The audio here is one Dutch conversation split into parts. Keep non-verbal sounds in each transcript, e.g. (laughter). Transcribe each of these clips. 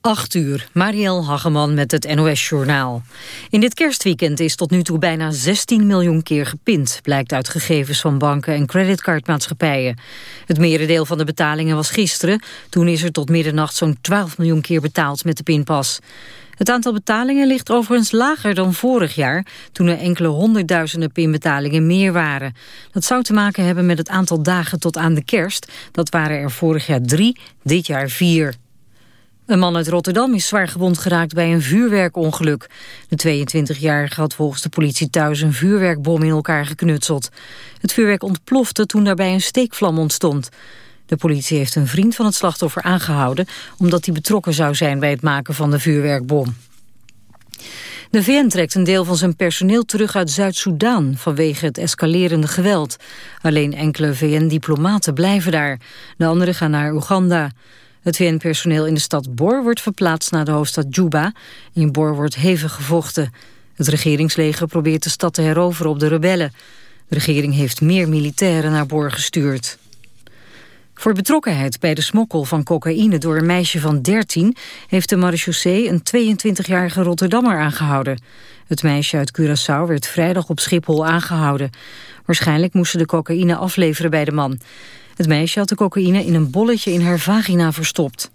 8 uur, Marielle Hageman met het NOS-journaal. In dit kerstweekend is tot nu toe bijna 16 miljoen keer gepind... blijkt uit gegevens van banken en creditcardmaatschappijen. Het merendeel van de betalingen was gisteren. Toen is er tot middernacht zo'n 12 miljoen keer betaald met de pinpas. Het aantal betalingen ligt overigens lager dan vorig jaar... toen er enkele honderdduizenden pinbetalingen meer waren. Dat zou te maken hebben met het aantal dagen tot aan de kerst. Dat waren er vorig jaar drie, dit jaar vier. Een man uit Rotterdam is zwaar gewond geraakt bij een vuurwerkongeluk. De 22-jarige had volgens de politie thuis een vuurwerkbom in elkaar geknutseld. Het vuurwerk ontplofte toen daarbij een steekvlam ontstond. De politie heeft een vriend van het slachtoffer aangehouden... omdat hij betrokken zou zijn bij het maken van de vuurwerkbom. De VN trekt een deel van zijn personeel terug uit Zuid-Soedan... vanwege het escalerende geweld. Alleen enkele VN-diplomaten blijven daar. De anderen gaan naar Oeganda. Het VN-personeel in de stad Bor wordt verplaatst naar de hoofdstad Juba. In Bor wordt hevig gevochten. Het regeringsleger probeert de stad te heroveren op de rebellen. De regering heeft meer militairen naar Bor gestuurd. Voor betrokkenheid bij de smokkel van cocaïne door een meisje van 13... heeft de marechaussee een 22-jarige Rotterdammer aangehouden. Het meisje uit Curaçao werd vrijdag op Schiphol aangehouden. Waarschijnlijk moest ze de cocaïne afleveren bij de man. Het meisje had de cocaïne in een bolletje in haar vagina verstopt.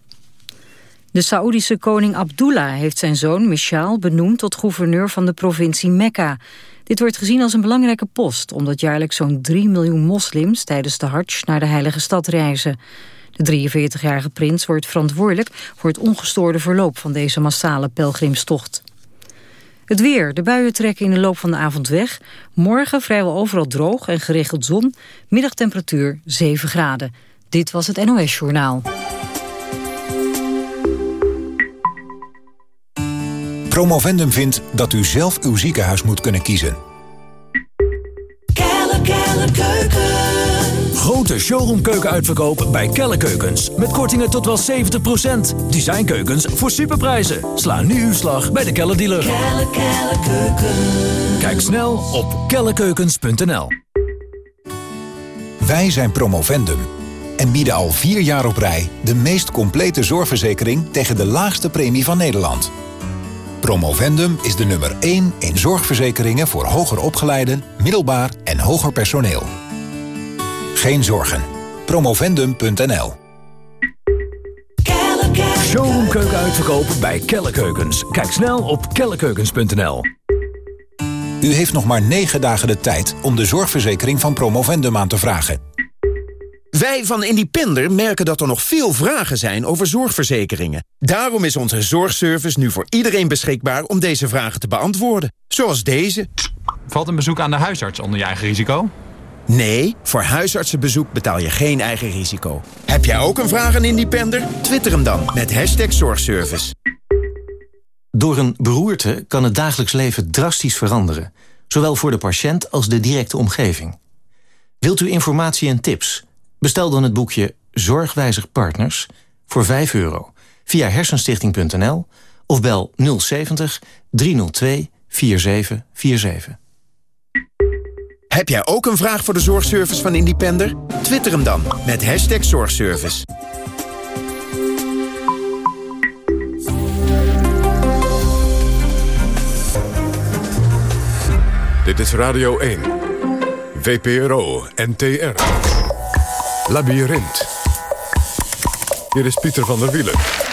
De Saoedische koning Abdullah heeft zijn zoon Mishaal benoemd tot gouverneur van de provincie Mekka. Dit wordt gezien als een belangrijke post, omdat jaarlijks zo'n 3 miljoen moslims tijdens de Hajj naar de heilige stad reizen. De 43-jarige prins wordt verantwoordelijk voor het ongestoorde verloop van deze massale pelgrimstocht. Het weer. De buien trekken in de loop van de avond weg. Morgen vrijwel overal droog en geregeld zon. Middagtemperatuur 7 graden. Dit was het NOS Journaal. Promovendum vindt dat u zelf uw ziekenhuis moet kunnen kiezen. Grote showroomkeuken bij Kelle Keukens. Met kortingen tot wel 70%. Designkeukens voor superprijzen. Sla nu uw slag bij de Kelle dealer. Kelle, kelle, keuken. Kijk snel op kellekeukens.nl. Wij zijn Promovendum en bieden al vier jaar op rij... de meest complete zorgverzekering tegen de laagste premie van Nederland. Promovendum is de nummer 1 in zorgverzekeringen voor hoger opgeleiden, middelbaar en hoger personeel. Geen zorgen. Promovendum.nl Showroomkeuken uitverkopen bij Kelle Keukens. Kijk snel op kellekeukens.nl. U heeft nog maar 9 dagen de tijd om de zorgverzekering van Promovendum aan te vragen. Wij van Independer merken dat er nog veel vragen zijn over zorgverzekeringen. Daarom is onze zorgservice nu voor iedereen beschikbaar om deze vragen te beantwoorden. Zoals deze. Valt een bezoek aan de huisarts onder je eigen risico? Nee, voor huisartsenbezoek betaal je geen eigen risico. Heb jij ook een vraag aan Independer? Twitter hem dan met hashtag zorgservice. Door een beroerte kan het dagelijks leven drastisch veranderen. Zowel voor de patiënt als de directe omgeving. Wilt u informatie en tips? Bestel dan het boekje Zorgwijzig Partners voor 5 euro via hersenstichting.nl of bel 070 302 4747. Heb jij ook een vraag voor de zorgservice van Independer? Twitter hem dan met hashtag zorgservice. Dit is Radio 1. VPRO NTR. Labyrinth. Hier is Pieter van der Wielen.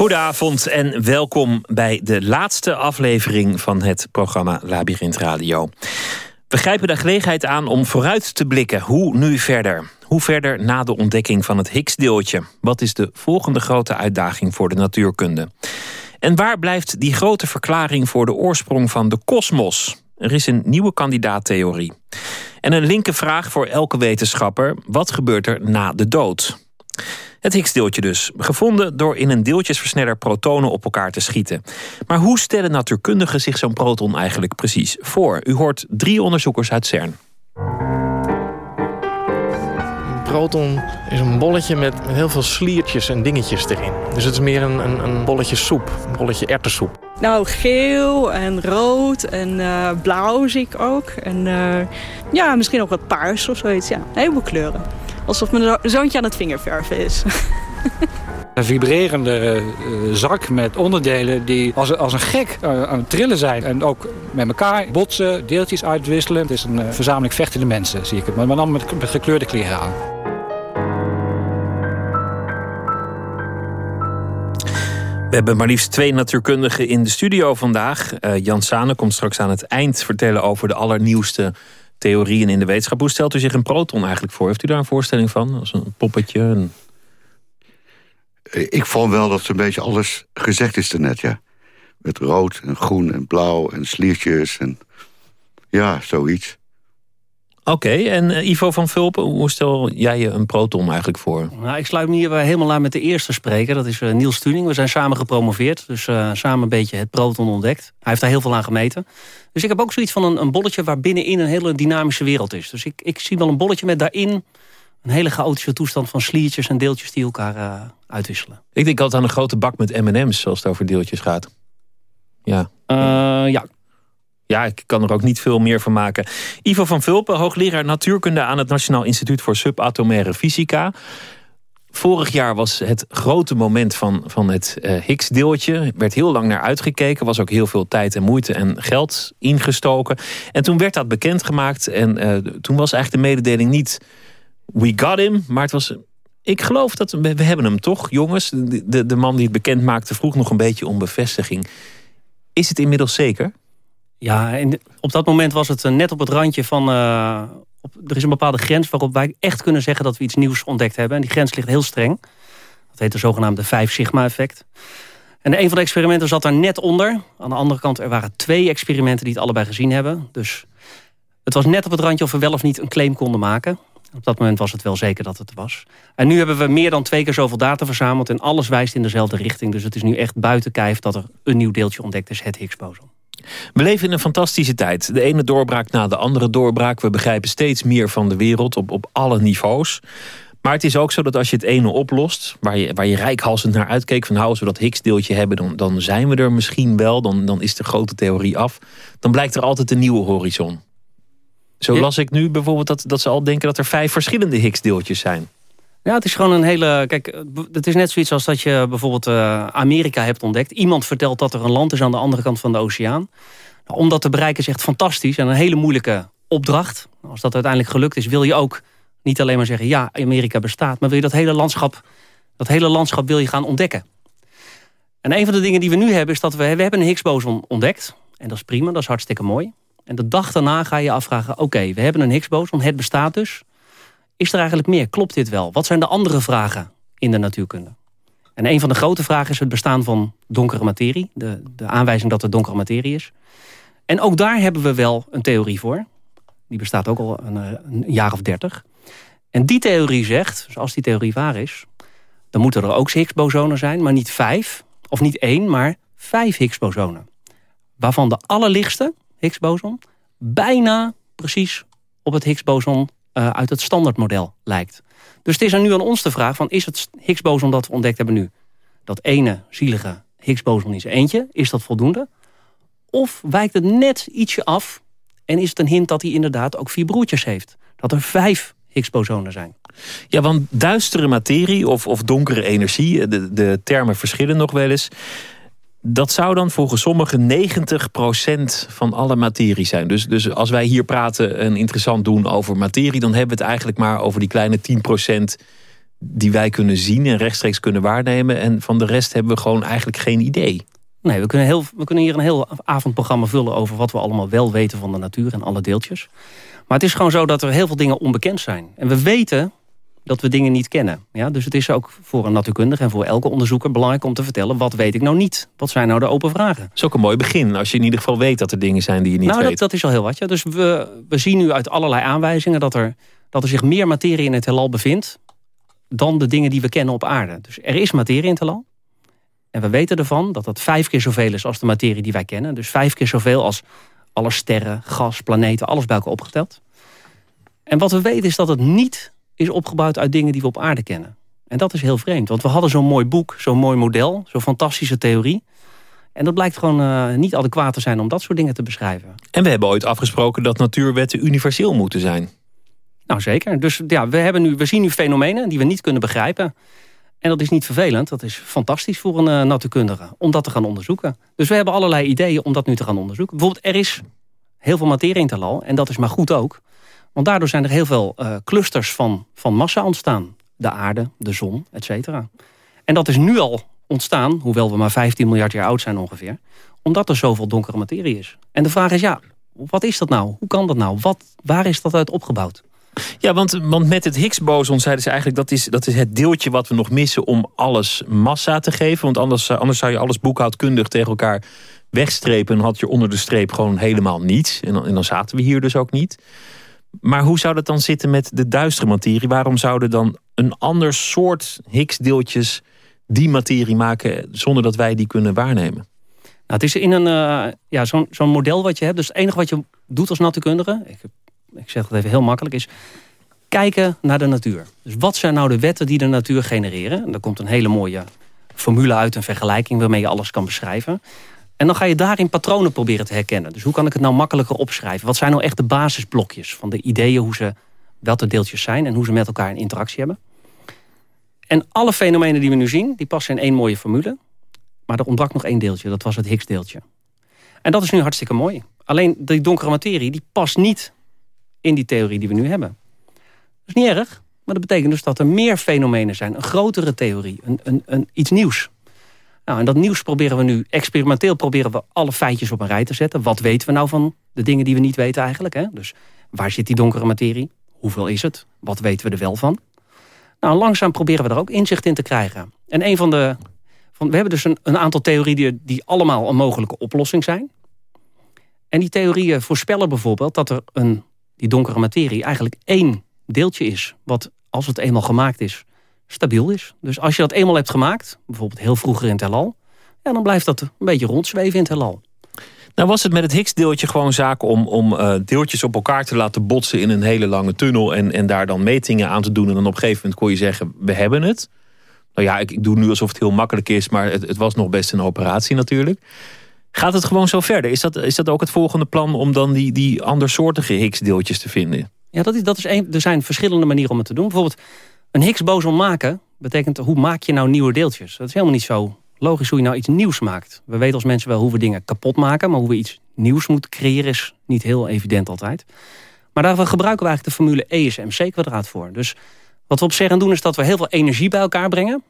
Goedenavond en welkom bij de laatste aflevering van het programma Labyrinth Radio. We grijpen de gelegenheid aan om vooruit te blikken. Hoe nu verder? Hoe verder na de ontdekking van het Higgs-deeltje? Wat is de volgende grote uitdaging voor de natuurkunde? En waar blijft die grote verklaring voor de oorsprong van de kosmos? Er is een nieuwe kandidaattheorie. En een linker vraag voor elke wetenschapper: wat gebeurt er na de dood? Het Higgsdeeltje dus, gevonden door in een deeltjesversneller protonen op elkaar te schieten. Maar hoe stellen natuurkundigen zich zo'n proton eigenlijk precies voor? U hoort drie onderzoekers uit CERN. Een proton is een bolletje met heel veel sliertjes en dingetjes erin. Dus het is meer een, een, een bolletje soep, een bolletje ertessoep. Nou, geel en rood en eh, blauw zie ik ook. En uh, ja, misschien ook wat paars of zoiets. Ja, een heleboel kleuren. Alsof mijn zoontje aan het vingerverven is. (laughs) Een vibrerende uh, zak met onderdelen die als, als een gek aan het trillen zijn. En ook met elkaar botsen, deeltjes uitwisselen. Het is een verzameling vechtende mensen, zie ik het. Maar dan met, met gekleurde kleren aan. We hebben maar liefst twee natuurkundigen in de studio vandaag. Uh, Jan Sane komt straks aan het eind vertellen over de allernieuwste theorieën in de wetenschap. Hoe stelt u zich een proton eigenlijk voor? Heeft u daar een voorstelling van? Als een poppetje? Ik vond wel dat een beetje alles gezegd is net, ja. Met rood en groen en blauw en sliertjes en ja, zoiets. Oké, en uh, Ivo van Vulpen, hoe stel jij je een proton eigenlijk voor? Nou, ik sluit me hier helemaal aan met de eerste spreker. Dat is uh, Niels Tuning. We zijn samen gepromoveerd. Dus uh, samen een beetje het proton ontdekt. Hij heeft daar heel veel aan gemeten. Dus ik heb ook zoiets van een, een bolletje waar binnenin een hele dynamische wereld is. Dus ik, ik zie wel een bolletje met daarin een hele chaotische toestand van sliertjes en deeltjes die elkaar uitwisselen. Ik denk altijd aan een grote bak met M&M's als het over deeltjes gaat. Ja. ja, ja, ik kan er ook niet veel meer van maken. Ivo van Vulpen, hoogleraar natuurkunde aan het Nationaal Instituut voor Subatomaire Fysica. Vorig jaar was het grote moment van, van het uh, Higgs-deeltje. Er werd heel lang naar uitgekeken. was ook heel veel tijd en moeite en geld ingestoken. En toen werd dat bekendgemaakt. En uh, toen was eigenlijk de mededeling niet... We got him, maar het was... Ik geloof dat we, we hebben hem toch, jongens. De, de, de man die het bekend maakte vroeg nog een beetje om bevestiging. Is het inmiddels zeker? Ja, en op dat moment was het eh, net op het randje van... Uh, op, er is een bepaalde grens waarop wij echt kunnen zeggen... dat we iets nieuws ontdekt hebben. En die grens ligt heel streng. Dat heet de zogenaamde 5 sigma effect. En een van de experimenten zat daar net onder. Aan de andere kant, er waren twee experimenten die het allebei gezien hebben. Dus het was net op het randje of we wel of niet een claim konden maken. Op dat moment was het wel zeker dat het was. En nu hebben we meer dan twee keer zoveel data verzameld... en alles wijst in dezelfde richting. Dus het is nu echt buiten kijf dat er een nieuw deeltje ontdekt is, het Higgs-boson. We leven in een fantastische tijd. De ene doorbraak na de andere doorbraak. We begrijpen steeds meer van de wereld op, op alle niveaus. Maar het is ook zo dat als je het ene oplost... waar je, waar je rijkhalsend naar uitkeek... van nou, als we dat Higgs-deeltje hebben... Dan, dan zijn we er misschien wel, dan, dan is de grote theorie af... dan blijkt er altijd een nieuwe horizon. Zo las ik nu bijvoorbeeld dat, dat ze al denken... dat er vijf verschillende Higgs-deeltjes zijn. Ja, het is gewoon een hele... Kijk, het is net zoiets als dat je bijvoorbeeld uh, Amerika hebt ontdekt. Iemand vertelt dat er een land is aan de andere kant van de oceaan. Nou, om dat te bereiken is echt fantastisch en een hele moeilijke opdracht. Als dat uiteindelijk gelukt is, wil je ook niet alleen maar zeggen... ja, Amerika bestaat, maar wil je dat hele landschap... dat hele landschap wil je gaan ontdekken. En een van de dingen die we nu hebben is dat we... we hebben een Higgs-boson ontdekt. En dat is prima, dat is hartstikke mooi. En de dag daarna ga je afvragen... oké, we hebben een Higgs-boson, het bestaat dus... Is er eigenlijk meer? Klopt dit wel? Wat zijn de andere vragen in de natuurkunde? En een van de grote vragen is het bestaan van donkere materie. De, de aanwijzing dat er donkere materie is. En ook daar hebben we wel een theorie voor. Die bestaat ook al een, eh, jaar of dertig. En die theorie zegt, dus als die theorie waar is... dan moeten er ook Higgs-bosonen zijn, maar niet vijf. Of niet één, maar vijf Higgs-bosonen. Waarvan de allerlichtste Higgs-boson... bijna precies op het Higgs-boson uh, uit het standaardmodel lijkt. Dus het is er nu aan ons de vraag van... is het Higgs-boson dat we ontdekt hebben nu... dat ene zielige Higgs-boson in zijn eentje, is dat voldoende? Of wijkt het net ietsje af... en is het een hint dat hij inderdaad ook vier broertjes heeft? Dat er vijf Higgs-bosonen zijn. Ja, want duistere materie of, of donkere energie... De, de termen verschillen nog wel eens dat zou dan volgens sommigen 90% van alle materie zijn. Dus, dus als wij hier praten en interessant doen over materie... dan hebben we het eigenlijk maar over die kleine 10% die wij kunnen zien... en rechtstreeks kunnen waarnemen. En van de rest hebben we gewoon eigenlijk geen idee. Nee, we kunnen, heel, we kunnen hier een heel avondprogramma vullen... over wat we allemaal wel weten van de natuur en alle deeltjes. Maar het is gewoon zo dat er heel veel dingen onbekend zijn. En we weten dat we dingen niet kennen. Ja, dus het is ook voor een natuurkundige en voor elke onderzoeker belangrijk om te vertellen... wat weet ik nou niet? Wat zijn nou de open vragen? Dat is ook een mooi begin, als je in ieder geval weet dat er dingen zijn die je niet nou, weet. Dat, dat is al heel wat. Ja. Dus we, we zien nu uit allerlei aanwijzingen dat er, dat er zich meer materie in het heelal bevindt... dan de dingen die we kennen op aarde. Dus er is materie in het heelal. En we weten ervan dat dat vijf keer zoveel is als de materie die wij kennen. Dus vijf keer zoveel als alle sterren, gas, planeten, alles bij elkaar opgeteld. En wat we weten is dat het niet is opgebouwd uit dingen die we op aarde kennen. En dat is heel vreemd, want we hadden zo'n mooi boek, zo'n mooi model, zo'n fantastische theorie. En dat blijkt gewoon uh, niet adequaat te zijn om dat soort dingen te beschrijven. En we hebben ooit afgesproken dat natuurwetten universeel moeten zijn. Nou zeker. Dus ja, we, hebben nu, we zien nu fenomenen die we niet kunnen begrijpen. En dat is niet vervelend. Dat is fantastisch voor een uh, natuurkundige om dat te gaan onderzoeken. Dus we hebben allerlei ideeën om dat nu te gaan onderzoeken. Bijvoorbeeld er is heel veel materie in het heelal. En dat is maar goed ook. Want daardoor zijn er heel veel uh, clusters van, van massa ontstaan. De aarde, de zon, et cetera. En dat is nu al ontstaan, hoewel we maar 15 miljard jaar oud zijn ongeveer. Omdat er zoveel donkere materie is. En de vraag is ja, wat is dat nou? Hoe kan dat nou? Wat, waar is dat uit opgebouwd? Ja, want, want met het Higgs-boson zeiden ze eigenlijk... Dat is, dat is het deeltje wat we nog missen om alles massa te geven. Want anders, eh, anders zou je alles boekhoudkundig tegen elkaar wegstrepen... en had je onder de streep gewoon helemaal niets. En dan, en dan zaten we hier dus ook niet. Maar hoe zou dat dan zitten met de duistere materie? Waarom zouden dan een ander soort Higgs-deeltjes die materie maken... zonder dat wij die kunnen waarnemen? Nou, het is in een uh, ja, zo'n zo'n model wat je hebt. Dus het enige wat je doet als natuurkundige... Ik, ik zeg het even heel makkelijk, is kijken naar de natuur. Dus wat zijn nou de wetten die de natuur genereren? En komt een hele mooie formule uit, een vergelijking... waarmee je alles kan beschrijven. En dan ga je daarin patronen proberen te herkennen. Dus hoe kan ik het nou makkelijker opschrijven? Wat zijn nou echt de basisblokjes van de ideeën... hoe ze, welke deeltjes zijn en hoe ze met elkaar in interactie hebben? En alle fenomenen die we nu zien, die passen in één mooie formule. Maar er ontbrak nog één deeltje, dat was het Higgs-deeltje. En dat is nu hartstikke mooi. Alleen die donkere materie, die past niet in die theorie die we nu hebben. Dat is niet erg, maar dat betekent dus dat er meer fenomenen zijn. Een grotere theorie, een, een, een, iets nieuws. Nou, en dat nieuws proberen we nu, experimenteel proberen we alle feitjes op een rij te zetten. Wat weten we nou van de dingen die we niet weten eigenlijk? Hè? Dus waar zit die donkere materie? Hoeveel is het? Wat weten we er wel van? Nou, langzaam proberen we er ook inzicht in te krijgen. En een van de... Van, we hebben dus een, een aantal theorieën die, die allemaal een mogelijke oplossing zijn. En die theorieën voorspellen bijvoorbeeld dat er een, die donkere materie eigenlijk één deeltje is. Wat als het eenmaal gemaakt is, stabiel is. Dus als je dat eenmaal hebt gemaakt, bijvoorbeeld heel vroeger in het heelal... Ja, dan blijft dat een beetje rondzweven in het heelal. Nou was het met het Higgs-deeltje gewoon zaak om, om uh, deeltjes op elkaar te laten botsen in een hele lange tunnel en, en daar dan metingen aan te doen. En dan op een gegeven moment kon je zeggen, we hebben het. Nou ja, ik, ik doe nu alsof het heel makkelijk is, maar het, het was nog best een operatie natuurlijk. Gaat het gewoon zo verder? Is dat, is dat ook het volgende plan om dan die, die andersoortige Higgs-deeltjes te vinden? Ja, dat is, dat is een, er zijn verschillende manieren om het te doen. Bijvoorbeeld een Higgs-boson maken betekent hoe maak je nou nieuwe deeltjes? Dat is helemaal niet zo logisch hoe je nou iets nieuws maakt. We weten als mensen wel hoe we dingen kapot maken... maar hoe we iets nieuws moeten creëren is niet heel evident altijd. Maar daarvoor gebruiken we eigenlijk de formule E is mc kwadraat voor. Dus wat we op CERN doen is dat we heel veel energie bij elkaar brengen...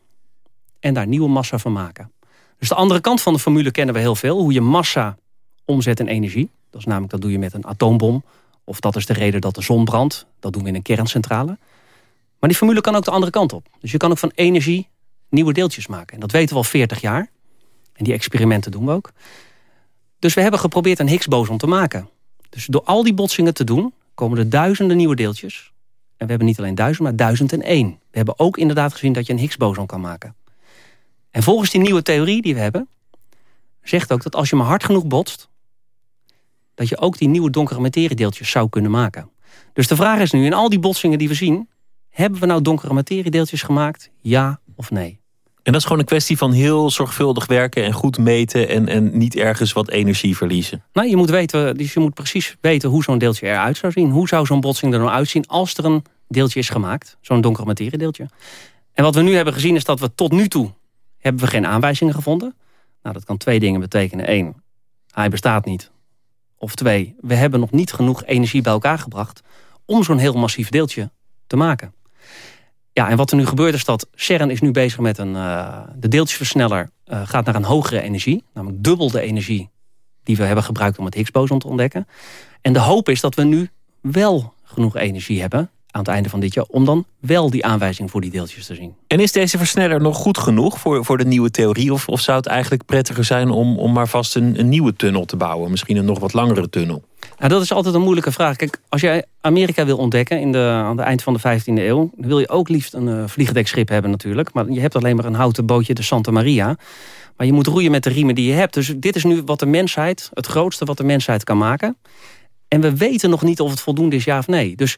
en daar nieuwe massa van maken. Dus de andere kant van de formule kennen we heel veel. Hoe je massa omzet in energie. Dat is namelijk, dat doe je met een atoombom. Of dat is de reden dat de zon brandt. Dat doen we in een kerncentrale. Maar die formule kan ook de andere kant op. Dus je kan ook van energie nieuwe deeltjes maken. En dat weten we al 40 jaar. En die experimenten doen we ook. Dus we hebben geprobeerd een Higgs-boson te maken. Dus door al die botsingen te doen, komen er duizenden nieuwe deeltjes. En we hebben niet alleen duizend, maar duizend en één. We hebben ook inderdaad gezien dat je een Higgs-boson kan maken. En volgens die nieuwe theorie die we hebben... zegt ook dat als je maar hard genoeg botst... dat je ook die nieuwe donkere materiedeeltjes zou kunnen maken. Dus de vraag is nu, in al die botsingen die we zien... hebben we nou donkere materiedeeltjes gemaakt? Ja of nee? En dat is gewoon een kwestie van heel zorgvuldig werken en goed meten en, en niet ergens wat energie verliezen. Nou, je moet, weten, dus je moet precies weten hoe zo'n deeltje eruit zou zien. Hoe zou zo'n botsing er nou uitzien als er een deeltje is gemaakt? Zo'n donkere materiedeeltje. En wat we nu hebben gezien is dat we tot nu toe hebben we geen aanwijzingen gevonden. Nou, dat kan twee dingen betekenen. Eén, hij bestaat niet. Of twee, we hebben nog niet genoeg energie bij elkaar gebracht om zo'n heel massief deeltje te maken. Ja, en wat er nu gebeurt is dat CERN is nu bezig met een... Uh, de deeltjesversneller uh, gaat naar een hogere energie. Namelijk dubbel de energie die we hebben gebruikt om het Higgs-boson te ontdekken. En de hoop is dat we nu wel genoeg energie hebben aan het einde van dit jaar... om dan wel die aanwijzing voor die deeltjes te zien. En is deze versneller nog goed genoeg voor, voor de nieuwe theorie? Of, of zou het eigenlijk prettiger zijn om, om maar vast een nieuwe tunnel te bouwen? Misschien een nog wat langere tunnel? Nou, dat is altijd een moeilijke vraag. Kijk, als jij Amerika wil ontdekken in de, aan het eind van de 15e eeuw... dan wil je ook liefst een uh, vliegdekschip hebben natuurlijk. Maar je hebt alleen maar een houten bootje, de Santa Maria. Maar je moet roeien met de riemen die je hebt. Dus dit is nu wat de mensheid, het grootste wat de mensheid kan maken. En we weten nog niet of het voldoende is, ja of nee. Dus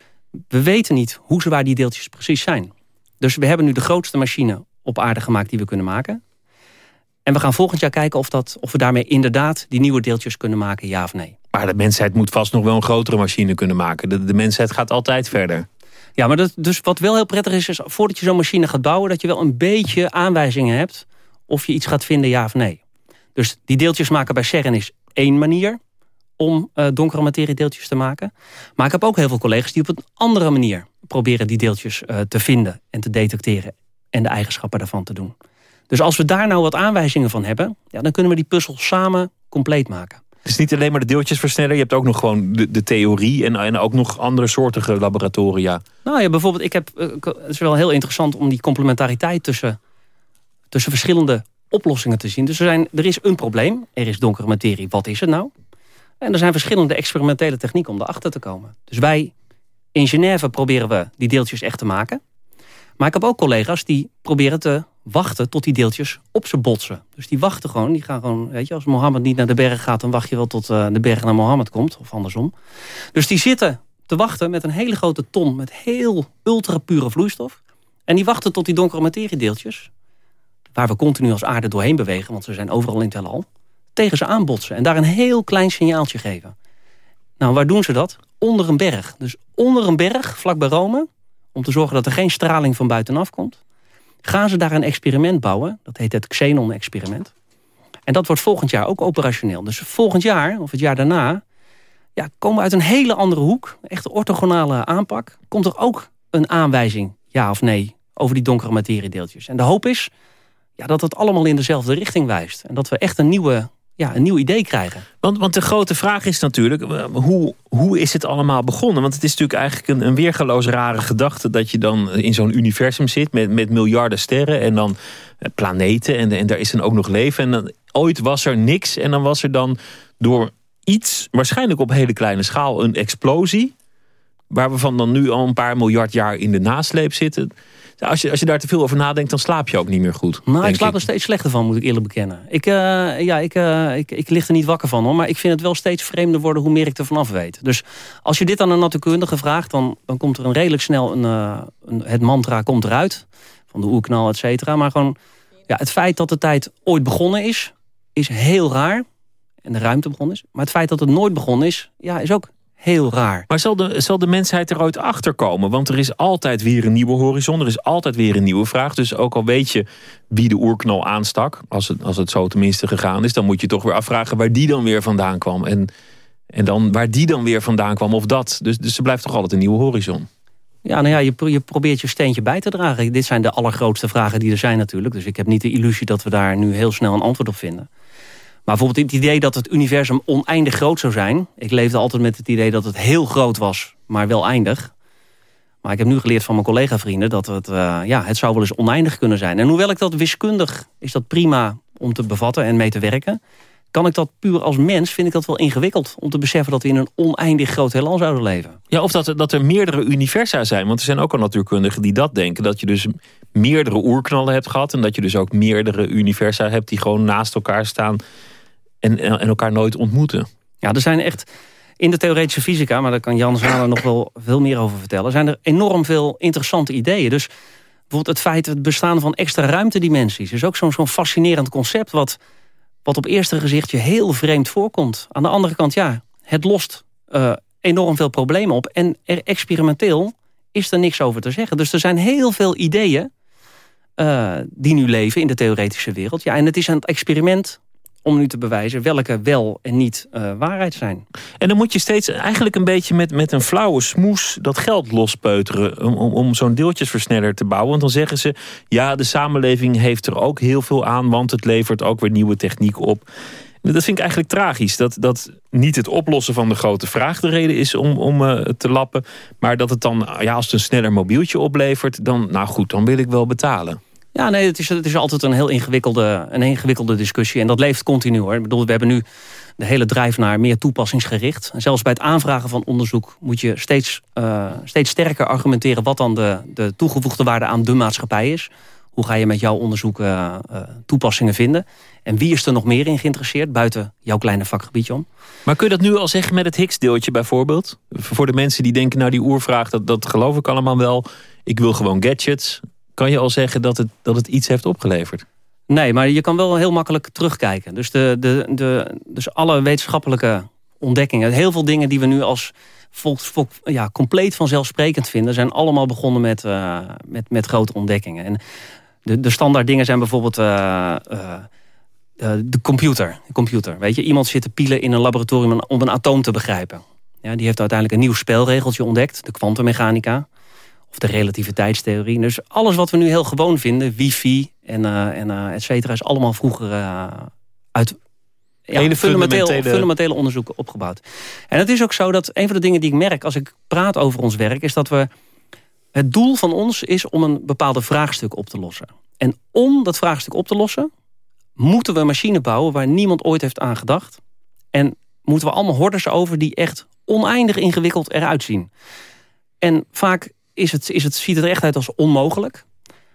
we weten niet hoe zwaar die deeltjes precies zijn. Dus we hebben nu de grootste machine op aarde gemaakt die we kunnen maken. En we gaan volgend jaar kijken of, dat, of we daarmee inderdaad die nieuwe deeltjes kunnen maken, ja of nee. Maar de mensheid moet vast nog wel een grotere machine kunnen maken. De, mensheid gaat altijd verder. Ja, maar dat, dus wat wel heel prettig is, is voordat je zo'n machine gaat bouwen... dat je wel een beetje aanwijzingen hebt of je iets gaat vinden, ja of nee. Dus die deeltjes maken bij CERN is één manier om uh, donkere materiedeeltjes te maken. Maar ik heb ook heel veel collega's die op een andere manier proberen die deeltjes uh, te vinden en te detecteren en de eigenschappen daarvan te doen. Dus als we daar nou wat aanwijzingen van hebben, ja, dan kunnen we die puzzel samen compleet maken. Is niet alleen maar de deeltjesversneller. Je hebt ook nog gewoon de, theorie en, en ook nog andere soortige laboratoria. Nou ja, bijvoorbeeld, ik heb, uh, het is wel heel interessant om die complementariteit tussen, tussen verschillende oplossingen te zien. Dus er, zijn, er is een probleem, er is donkere materie, wat is het nou? En er zijn verschillende experimentele technieken om erachter te komen. Dus wij in Genève proberen we die deeltjes echt te maken. Maar ik heb ook collega's die proberen te wachten tot die deeltjes op ze botsen. Dus die wachten gewoon, die gaan gewoon, weet je, als Mohammed niet naar de berg gaat... dan wacht je wel tot uh, de berg naar Mohammed komt, of andersom. Dus die zitten te wachten met een hele grote ton met heel ultra pure vloeistof. En die wachten tot die donkere materiedeeltjes, waar we continu als aarde doorheen bewegen... want ze zijn overal in het heelal, tegen ze aanbotsen. En daar een heel klein signaaltje geven. Nou, waar doen ze dat? Onder een berg. Dus onder een berg, vlak bij Rome... om te zorgen dat er geen straling van buitenaf komt... gaan ze daar een experiment bouwen. Dat heet het Xenon-experiment. En dat wordt volgend jaar ook operationeel. Dus volgend jaar, of het jaar daarna... Ja, komen we uit een hele andere hoek. Echt orthogonale aanpak. Komt er ook een aanwijzing, ja of nee... over die donkere materiedeeltjes. En de hoop is ja, dat het allemaal in dezelfde richting wijst. En dat we echt een nieuwe ja, een nieuw idee krijgen. Want, want de grote vraag is natuurlijk, eh, hoe, hoe is het allemaal begonnen? Want het is natuurlijk eigenlijk een, een weergeloos rare gedachte... dat je dan in zo'n universum zit met, met miljarden sterren... en dan eh, planeten en, en daar is dan ook nog leven. En dan, ooit was er niks en dan was er dan door iets... waarschijnlijk op hele kleine schaal een explosie... waar we van dan nu al een paar miljard jaar in de nasleep zitten... Als je, als je daar te veel over nadenkt, dan slaap je ook niet meer goed. Nou, ik slaap er steeds slechter van, moet ik eerlijk bekennen. Ik, uh, ja, ik, uh, ik, ik lig er niet wakker van, hoor. Maar ik vind het wel steeds vreemder worden hoe meer ik ervan af weet. Dus als je dit aan een natuurkundige vraagt... dan, dan komt er een redelijk snel een, uh, een, het mantra komt eruit. Van de oerknal, et cetera. Maar gewoon ja, het feit dat de tijd ooit begonnen is... is heel raar. En de ruimte begonnen is. Maar het feit dat het nooit begonnen is... ja, is ook heel raar. Maar zal de, zal de mensheid er ooit achter komen? Want er is altijd weer een nieuwe horizon. Er is altijd weer een nieuwe vraag. Dus ook al weet je wie de oerknal aanstak... als het, als het zo tenminste gegaan is... dan moet je toch weer afvragen waar die dan weer vandaan kwam. En, en dan waar die dan weer vandaan kwam of dat. Dus, dus er blijft toch altijd een nieuwe horizon. Ja, nou ja, je, je probeert je steentje bij te dragen. Dit zijn de allergrootste vragen die er zijn natuurlijk. Dus ik heb niet de illusie dat we daar nu heel snel een antwoord op vinden. Maar bijvoorbeeld het idee dat het universum oneindig groot zou zijn. Ik leefde altijd met het idee dat het heel groot was, maar wel eindig. Maar ik heb nu geleerd van mijn collega-vrienden dat het, uh, ja, het zou wel eens oneindig kunnen zijn. En hoewel ik dat wiskundig is dat prima om te bevatten en mee te werken... kan ik dat puur als mens, vind ik dat wel ingewikkeld... om te beseffen dat we in een oneindig groot heelal zouden leven. Ja, of dat dat er meerdere universa zijn. Want er zijn ook al natuurkundigen die dat denken. Dat je dus meerdere oerknallen hebt gehad... en dat je dus ook meerdere universa hebt die gewoon naast elkaar staan en, en elkaar nooit ontmoeten. Ja, er zijn echt in de theoretische fysica, maar daar kan Jan Zalen nog wel veel meer over vertellen, zijn er enorm veel interessante ideeën. Dus bijvoorbeeld het feit het bestaan van extra ruimtedimensies is ook zo'n fascinerend concept wat, wat op eerste gezicht je heel vreemd voorkomt. Aan de andere kant, ja, het lost uh, enorm veel problemen op en er experimenteel is er niks over te zeggen. Dus er zijn heel veel ideeën uh, die nu leven in de theoretische wereld. Ja, en het is een experiment om nu te bewijzen welke wel en niet uh, waarheid zijn. En dan moet je steeds eigenlijk een beetje met, met een flauwe smoes dat geld lospeuteren om, om, zo'n deeltjesversneller te bouwen. Want dan zeggen ze, ja, de samenleving heeft er ook heel veel aan, want het levert ook weer nieuwe techniek op. Dat vind ik eigenlijk tragisch. Dat, dat niet het oplossen van de grote vraag de reden is om, om uh, te lappen. Maar dat het dan, ja, als het een sneller mobieltje oplevert, dan, nou goed, dan wil ik wel betalen. Ja, nee, het is, het is altijd een heel ingewikkelde, een ingewikkelde discussie. En dat leeft continu hoor. Ik bedoel, we hebben nu de hele drijf naar meer toepassingsgericht. En zelfs bij het aanvragen van onderzoek moet je steeds, uh, steeds sterker argumenteren... wat dan de, de toegevoegde waarde aan de maatschappij is. Hoe ga je met jouw onderzoek uh, uh, toepassingen vinden? En wie is er nog meer in geïnteresseerd buiten jouw kleine vakgebiedje om? Maar kun je dat nu al zeggen met het Higgs-deeltje bijvoorbeeld? Voor de mensen die denken, nou die oervraag, dat, dat geloof ik allemaal wel. Ik wil gewoon gadgets kan je al zeggen dat het, dat het iets heeft opgeleverd? Nee, maar je kan wel heel makkelijk terugkijken. Dus, de, de, de, dus alle wetenschappelijke ontdekkingen... heel veel dingen die we nu als volks, volk, ja, compleet vanzelfsprekend vinden... zijn allemaal begonnen met, uh, met, met grote ontdekkingen. En de, de standaard dingen zijn bijvoorbeeld... Uh, uh, de computer, de computer. Weet je, iemand zit te pielen in een laboratorium om een atoom te begrijpen. Ja, die heeft uiteindelijk een nieuw spelregeltje ontdekt, de kwantummechanica. Of de relativiteitstheorie. Dus alles wat we nu heel gewoon vinden, wifi en, uh, en uh, et cetera... is allemaal vroeger uh, uit ja, fundamenteel, fundamentele onderzoeken opgebouwd. En het is ook zo dat een van de dingen die ik merk... als ik praat over ons werk, is dat we... Het doel van ons is om een bepaalde vraagstuk op te lossen. En om dat vraagstuk op te lossen... moeten we een machine bouwen waar niemand ooit heeft aan gedacht. En moeten we allemaal hordes over die echt oneindig ingewikkeld eruit zien. En vaak is het, is het, ziet het er echt uit als onmogelijk.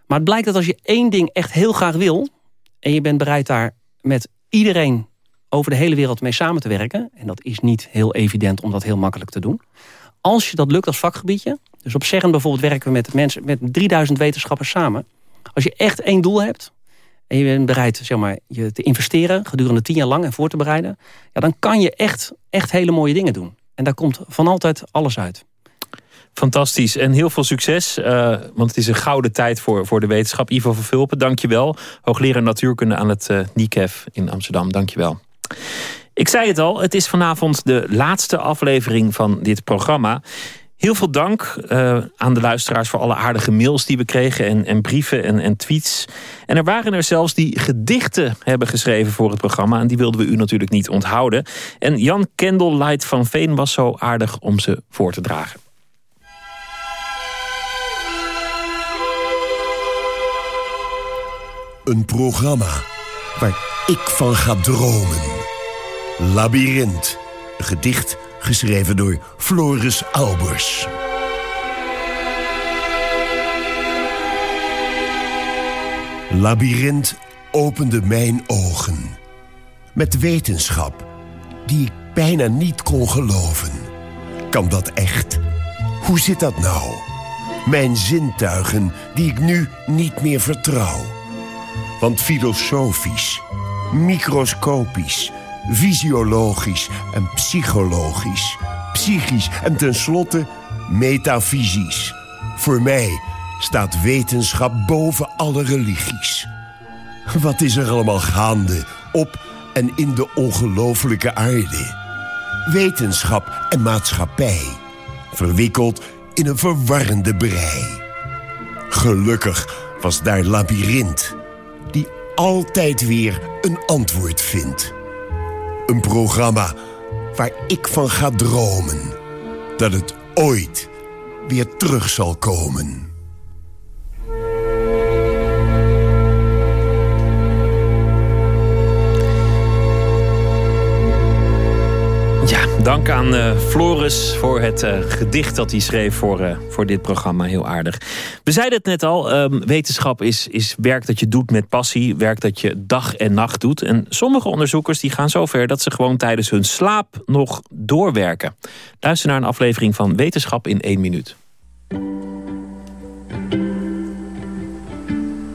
Maar het blijkt dat als je één ding echt heel graag wil... en je bent bereid daar met iedereen over de hele wereld mee samen te werken... en dat is niet heel evident om dat heel makkelijk te doen... als je dat lukt als vakgebiedje... dus op CERN bijvoorbeeld werken we met, mensen, met 3000 wetenschappers samen... als je echt één doel hebt en je bent bereid zeg maar, je te investeren... gedurende tien jaar lang en voor te bereiden... Ja, dan kan je echt, echt hele mooie dingen doen. En daar komt van altijd alles uit. Fantastisch en heel veel succes. Uh, want het is een gouden tijd voor, voor de wetenschap. Ivo van Vulpen, dankjewel. Hoogleraar natuurkunde aan het uh, in Amsterdam. Dankjewel. Ik zei het al, het is vanavond de laatste aflevering van dit programma. Heel veel dank uh, aan de luisteraars voor alle aardige mails die we kregen... en, en brieven en, en, tweets. En er waren er zelfs die gedichten hebben geschreven voor het programma... en die wilden we u natuurlijk niet onthouden. En Jan Kendall Light van Veen was zo aardig om ze voor te dragen. Een programma waar ik van ga dromen. Labyrinth. Een gedicht geschreven door Floris Albers. Labyrinth opende mijn ogen. Met wetenschap die ik bijna niet kon geloven. Kan dat echt? Hoe zit dat nou? Mijn zintuigen die ik nu niet meer vertrouw. Want filosofisch, microscopisch, fysiologisch en psychologisch, psychisch en tenslotte metafysisch. Voor mij staat wetenschap boven alle religies. Wat is er allemaal gaande op en in de ongelofelijke aarde? Wetenschap en maatschappij, verwikkeld in een verwarrende brei. Gelukkig was daar labyrint altijd weer een antwoord vindt. Een programma waar ik van ga dromen. Dat het ooit weer terug zal komen. Dank aan uh, Floris voor het uh, gedicht dat hij schreef voor, uh, voor dit programma. Heel aardig. We zeiden het net al, um, wetenschap is, is werk dat je doet met passie. Werk dat je dag en nacht doet. En sommige onderzoekers die gaan zover dat ze gewoon tijdens hun slaap nog doorwerken. Luister naar een aflevering van Wetenschap in één minuut.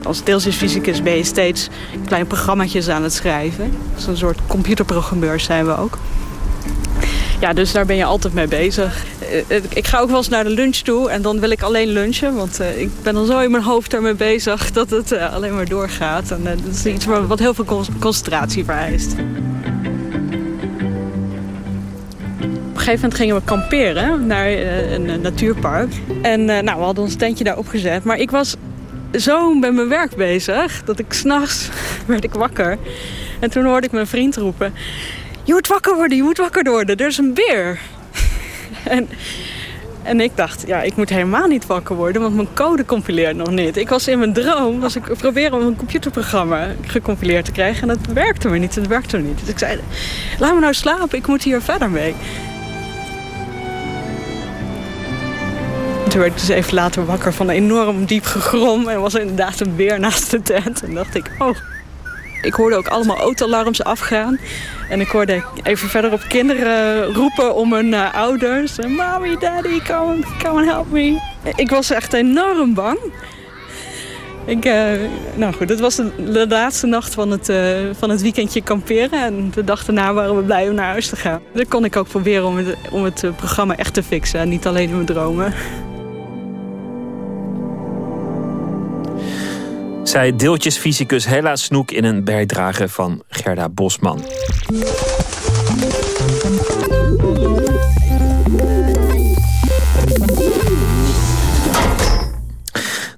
Als deeltjesfysicus ben je steeds kleine programma's aan het schrijven. Zo'n soort computerprogrammeurs zijn we ook. Ja, dus daar ben je altijd mee bezig. Eh, eh, ik ga ook wel eens naar de lunch toe en dan wil ik alleen lunchen. Want eh, ik ben dan zo in mijn hoofd daarmee bezig (laughs) dat het alleen maar doorgaat. En dat is iets wat heel veel concentratie vereist. Op een gegeven moment gingen we kamperen naar een natuurpark. En nou, we hadden ons tentje daar opgezet. Maar ik was zo met mijn werk bezig dat ik s'nachts (laughs) werd ik wakker. En toen hoorde ik mijn vriend roepen... Je moet wakker worden, je moet wakker worden. Er is een beer. (laughs) en, en ik dacht, ja, ik moet helemaal niet wakker worden, want mijn code compileert nog niet. Ik was in mijn droom, was ik proberen om een computerprogramma gecompileerd te krijgen. En het werkte me niet, het werkte me niet. Dus ik zei, laat me nou slapen, ik moet hier verder mee. Toen werd ik dus even later wakker van een enorm diep gegrom. En was er inderdaad een beer naast de tent. En dacht ik, oh, ik hoorde ook allemaal autoalarms afgaan. En ik hoorde even verderop kinderen roepen om hun uh, ouders. Mommy, daddy, come, come help me. Ik was echt enorm bang. Ik, uh, nou goed, het was de, laatste nacht van het, uh, van het weekendje kamperen. En de dag daarna waren we blij om naar huis te gaan. Dan kon ik ook proberen om het, om het programma echt te fixen. En niet alleen in mijn dromen. Zij deeltjesfysicus Hella Snoek in een bijdrage van Gerda Bosman.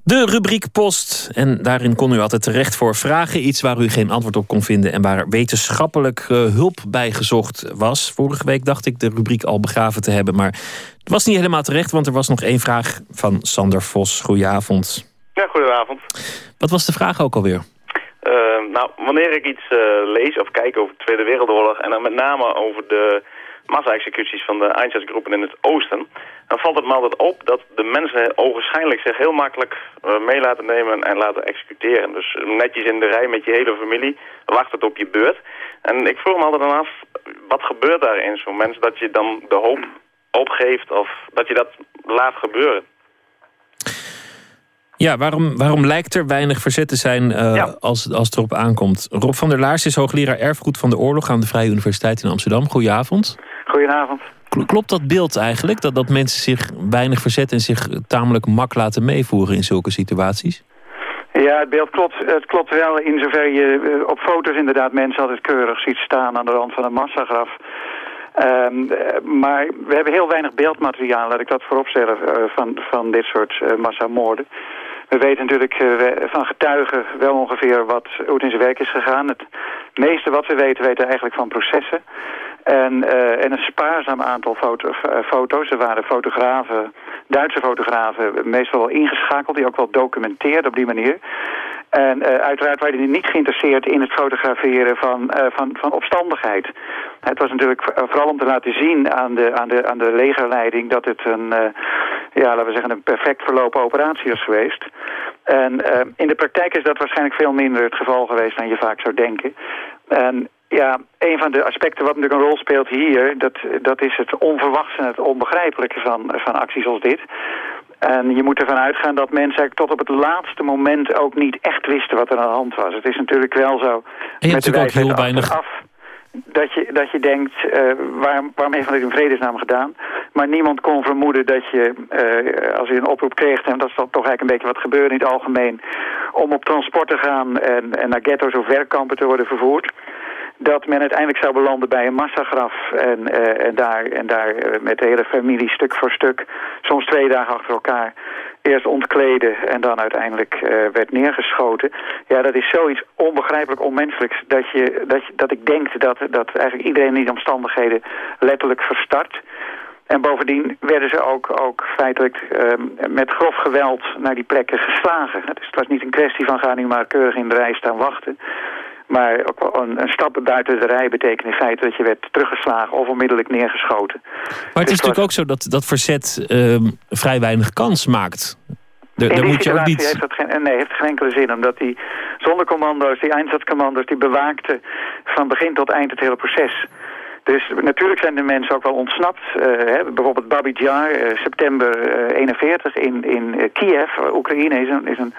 De rubriek Post. En daarin kon u altijd terecht voor vragen. Iets waar u geen antwoord op kon vinden. En waar wetenschappelijk uh, hulp bij gezocht was. Vorige week dacht ik de rubriek al begraven te hebben. Maar het was niet helemaal terecht. Want er was nog één vraag van Sander Vos. Goedenavond. Ja, goedenavond. Wat was de vraag ook alweer? Uh, nou, wanneer ik iets uh, lees of kijk over de Tweede Wereldoorlog... en dan met name over de massa-executies van de Einsatzgroepen in het oosten... dan valt het me altijd op dat de mensen ogenschijnlijk zich heel makkelijk uh, mee laten nemen en laten executeren. Dus netjes in de rij met je hele familie, wacht het op je beurt. En ik vroeg me altijd dan af, wat gebeurt daar in zo'n mens dat je dan de hoop opgeeft of dat je dat laat gebeuren? Ja, waarom, waarom lijkt er weinig verzet te zijn uh, ja. als, als het erop aankomt? Rob van der Laars is hoogleraar erfgoed van de oorlog aan de Vrije Universiteit in Amsterdam. Goedenavond. Goedenavond. Klopt dat beeld eigenlijk? Dat, dat mensen zich weinig verzetten en zich tamelijk mak laten meevoeren in zulke situaties? Ja, het beeld klopt, het klopt wel in zover je op foto's inderdaad mensen altijd keurig ziet staan aan de rand van een massagraf. Um, maar we hebben heel weinig beeldmateriaal, laat ik dat vooropstellen, uh, van, van dit soort uh, massamoorden. We weten natuurlijk van getuigen wel ongeveer wat, hoe het in zijn werk is gegaan. Het meeste wat we weten, weten we eigenlijk van processen. En, en een spaarzaam aantal foto, foto's. Er waren fotografen, Duitse fotografen, meestal wel ingeschakeld... die ook wel documenteerden op die manier. En uh, uiteraard waren die niet geïnteresseerd in het fotograferen van, van, van opstandigheid. Het was natuurlijk vooral om te laten zien aan de, aan de, aan de legerleiding... dat het een, ja, laten we zeggen, een perfect verlopen operatie is geweest. En in de praktijk is dat waarschijnlijk veel minder het geval geweest dan je vaak zou denken. En ja, een van de aspecten wat natuurlijk een rol speelt hier... dat, dat is het onverwachte en het onbegrijpelijke van, van acties als dit. En je moet ervan uitgaan dat mensen eigenlijk tot op het laatste moment... ook niet echt wisten wat er aan de hand was. Het is natuurlijk wel zo... En je hebt natuurlijk ook heel weinig... Af, dat je, dat je denkt, uh, waarom, waarom heeft men dit in vredesnaam gedaan? Maar niemand kon vermoeden dat je, uh, als je een oproep kreeg... en dat is toch eigenlijk een beetje wat gebeurde in het algemeen... om op transport te gaan en, en naar ghetto's of werkkampen te worden vervoerd dat men uiteindelijk zou belanden bij een massagraf en, uh, en daar, en daar uh, met de hele familie stuk voor stuk, soms twee dagen achter elkaar, eerst ontkleden en dan uiteindelijk uh, werd neergeschoten. Ja, dat is zoiets onbegrijpelijk onmenselijks dat, je, dat, dat ik denk dat, dat eigenlijk iedereen in die omstandigheden letterlijk verstart. En bovendien werden ze ook, ook feitelijk uh, met grof geweld naar die plekken geslagen. Dus het was niet een kwestie van ga nu maar keurig in de rij staan wachten. Maar ook een, een stap buiten de rij betekent in feite dat je werd teruggeslagen of onmiddellijk neergeschoten. Maar het is natuurlijk ook zo dat dat verzet uh, vrij weinig kans maakt. De, in die moet je ook niet... heeft dat geen, nee, heeft geen enkele zin, omdat die zondercommando's, die Einsatzcommando's, die bewaakten van begin tot eind het hele proces. Dus natuurlijk zijn de mensen ook wel ontsnapt. Uh, hè, bijvoorbeeld Babi Jar, uh, september uh, 41 in, in Kiev, Oekraïne, is een, is een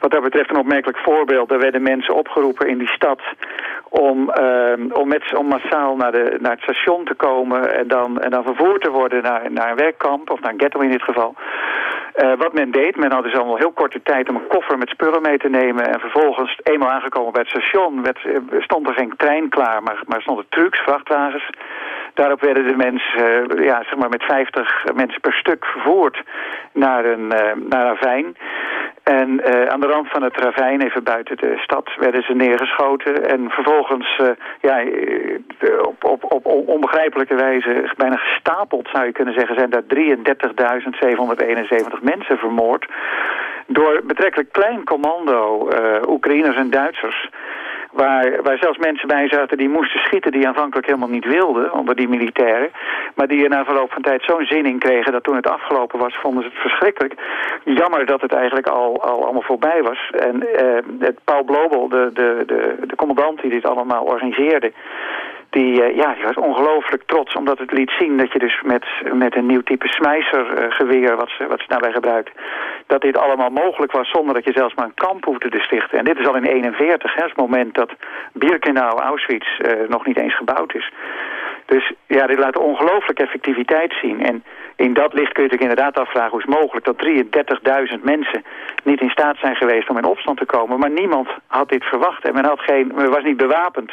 wat dat betreft een opmerkelijk voorbeeld. Daar werden mensen opgeroepen in die stad om, uh, om, met, om massaal naar, de, naar het station te komen en dan, en dan vervoerd te worden naar, naar een werkkamp, of naar een ghetto in dit geval. Uh, wat men deed, men had dus allemaal heel korte tijd om een koffer met spullen mee te nemen en vervolgens, eenmaal aangekomen bij het station, werd, stond er geen trein klaar, maar, maar stonden trucks, vrachtwagens. Daarop werden de mensen, uh, ja, zeg maar met 50 mensen per stuk vervoerd naar een, uh, naar een. En uh, aan de rand van het ravijn, even buiten de stad, werden ze neergeschoten. En vervolgens, uh, ja, op, op, op onbegrijpelijke wijze, bijna gestapeld zou je kunnen zeggen, zijn daar 33.771 mensen vermoord. Door betrekkelijk klein commando, Oekraïners en Duitsers. Waar, waar zelfs mensen bij zaten die moesten schieten die aanvankelijk helemaal niet wilden, onder die militairen. Maar die er na verloop van tijd zo'n zin in kregen dat toen het afgelopen was, vonden ze het verschrikkelijk. Jammer dat het eigenlijk al, al allemaal voorbij was. En het Paul Blobel, de, de, de, de commandant die dit allemaal organiseerde, die, uh, ja, die was ongelooflijk trots omdat het liet zien dat je dus met, met een nieuw type smijzergeweer, uh, wat, ze, wat ze daarbij gebruikt, dat dit allemaal mogelijk was zonder dat je zelfs maar een kamp hoefde te stichten. En dit is al in 41, hè, het moment dat Birkenau, Auschwitz, uh, nog niet eens gebouwd is. Dus ja, dit laat ongelooflijke effectiviteit zien. En in dat licht kun je natuurlijk inderdaad afvragen hoe is mogelijk dat 33.000 mensen niet in staat zijn geweest om in opstand te komen. Maar niemand had dit verwacht en men, had geen, men was niet bewapend.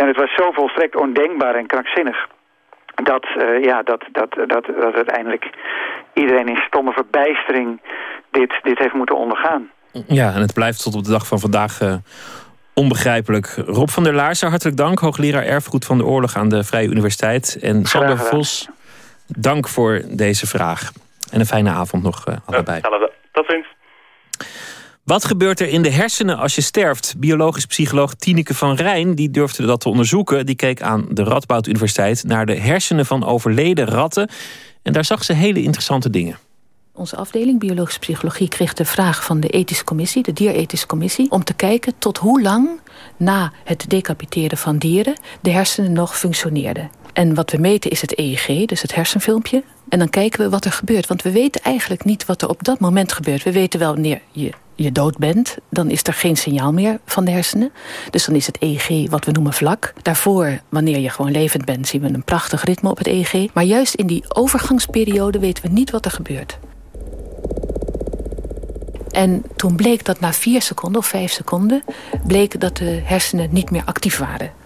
En het was zo volstrekt ondenkbaar en krankzinnig dat, uh, ja, dat, dat, dat, dat uiteindelijk iedereen in stomme verbijstering dit, dit heeft moeten ondergaan. Ja, en het blijft tot op de dag van vandaag uh, onbegrijpelijk. Rob van der Laarsen, hartelijk dank. Hoogleraar erfgoed van de oorlog aan de Vrije Universiteit. En Sander Vos, dank voor deze vraag. En een fijne avond nog uh, allebei. Ja. Wat gebeurt er in de hersenen als je sterft? Biologisch psycholoog Tineke van Rijn die durfde dat te onderzoeken. Die keek aan de Radboud Universiteit naar de hersenen van overleden ratten. En daar zag ze hele interessante dingen. Onze afdeling biologische psychologie kreeg de vraag van de ethische commissie, de dierethische commissie, om te kijken tot hoe lang na het decapiteren van dieren de hersenen nog functioneerden. En wat we meten is het EEG, dus het hersenfilmpje. En dan kijken we wat er gebeurt. Want we weten eigenlijk niet wat er op dat moment gebeurt. We weten wel wanneer je, je dood bent. Dan is er geen signaal meer van de hersenen. Dus dan is het EEG wat we noemen vlak. Daarvoor, wanneer je gewoon levend bent... zien we een prachtig ritme op het EEG. Maar juist in die overgangsperiode weten we niet wat er gebeurt. En toen bleek dat na vier seconden of vijf seconden... bleek dat de hersenen niet meer actief waren.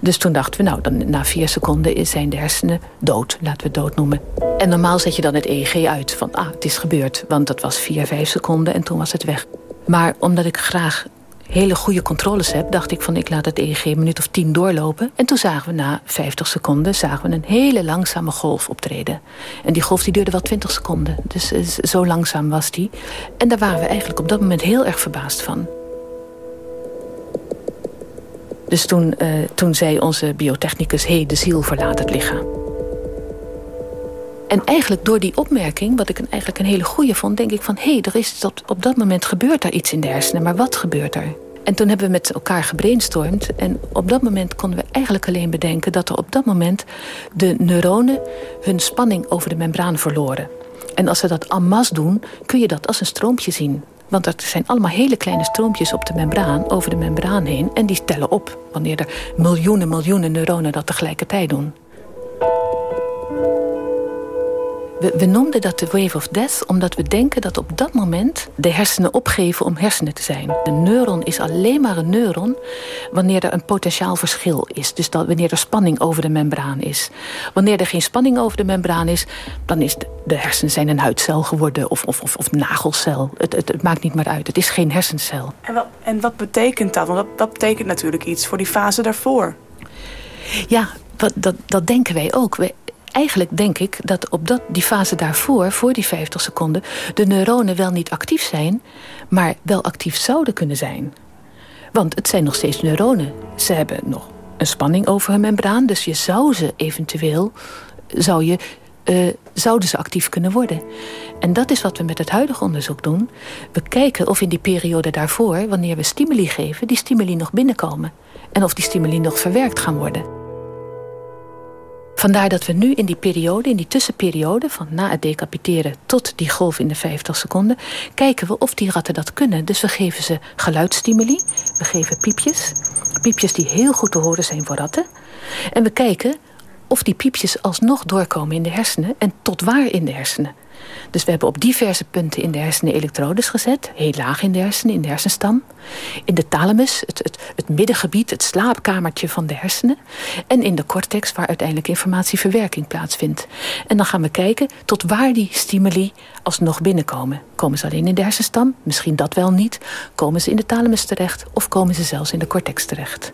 Dus toen dachten we, nou, dan, na vier seconden zijn de hersenen dood. Laten we het dood noemen. En normaal zet je dan het EEG uit. Van, ah, het is gebeurd. Want dat was vier, vijf seconden en toen was het weg. Maar omdat ik graag hele goede controles heb... dacht ik van, ik laat het EEG een minuut of tien doorlopen. En toen zagen we na 50 seconden zagen we een hele langzame golf optreden. En die golf die duurde wel 20 seconden. Dus eh, zo langzaam was die. En daar waren we eigenlijk op dat moment heel erg verbaasd van. Dus toen, uh, toen zei onze biotechnicus... hé, hey, de ziel verlaat het lichaam. En eigenlijk door die opmerking, wat ik een, eigenlijk een hele goede vond... denk ik van, hé, hey, er is op dat moment gebeurt er iets in de hersenen. Maar wat gebeurt er? En toen hebben we met elkaar gebrainstormd. En op dat moment konden we eigenlijk alleen bedenken... dat er op dat moment de neuronen hun spanning over de membraan verloren. En als ze dat en masse doen, kun je dat als een stroompje zien. Want er zijn allemaal hele kleine stroompjes op de membraan, over de membraan heen. En die tellen op wanneer er miljoenen, miljoenen neuronen dat tegelijkertijd doen. We, we, noemden dat de wave of death omdat we denken dat op dat moment de hersenen opgeven om hersenen te zijn. Een neuron is alleen maar een neuron wanneer er een potentiaal verschil is. Dus dat, wanneer er spanning over de membraan is. Wanneer er geen spanning over de membraan is, dan is de, de hersenen zijn een huidcel geworden of, of, of, of nagelcel. Het, het, het, maakt niet meer uit. Het is geen hersencel. En wat, en wat betekent dat? Want dat, dat betekent natuurlijk iets voor die fase daarvoor. Ja, dat, dat denken wij ook. Eigenlijk denk ik dat op dat, die fase daarvoor, voor die 50 seconden... de neuronen wel niet actief zijn, maar wel actief zouden kunnen zijn. Want het zijn nog steeds neuronen. Ze hebben nog een spanning over hun membraan... dus je zou ze eventueel, zou je, uh, zouden ze actief kunnen worden. En dat is wat we met het huidige onderzoek doen. We kijken of in die periode daarvoor, wanneer we stimuli geven... die stimuli nog binnenkomen. En of die stimuli nog verwerkt gaan worden. Vandaar dat we nu in die periode, in die tussenperiode... van na het decapiteren tot die golf in de 50 seconden... kijken we of die ratten dat kunnen. Dus we geven ze geluidsstimuli, we geven piepjes. Piepjes die heel goed te horen zijn voor ratten. En we kijken of die piepjes alsnog doorkomen in de hersenen... en tot waar in de hersenen. Dus we hebben op diverse punten in de hersenen elektrodes gezet. Heel laag in de hersenen, in de hersenstam. In de thalamus, het, het, het middengebied, het slaapkamertje van de hersenen. En in de cortex, waar uiteindelijk informatieverwerking plaatsvindt. En dan gaan we kijken tot waar die stimuli alsnog binnenkomen. Komen ze alleen in de hersenstam? Misschien dat wel niet. Komen ze in de thalamus terecht? Of komen ze zelfs in de cortex terecht?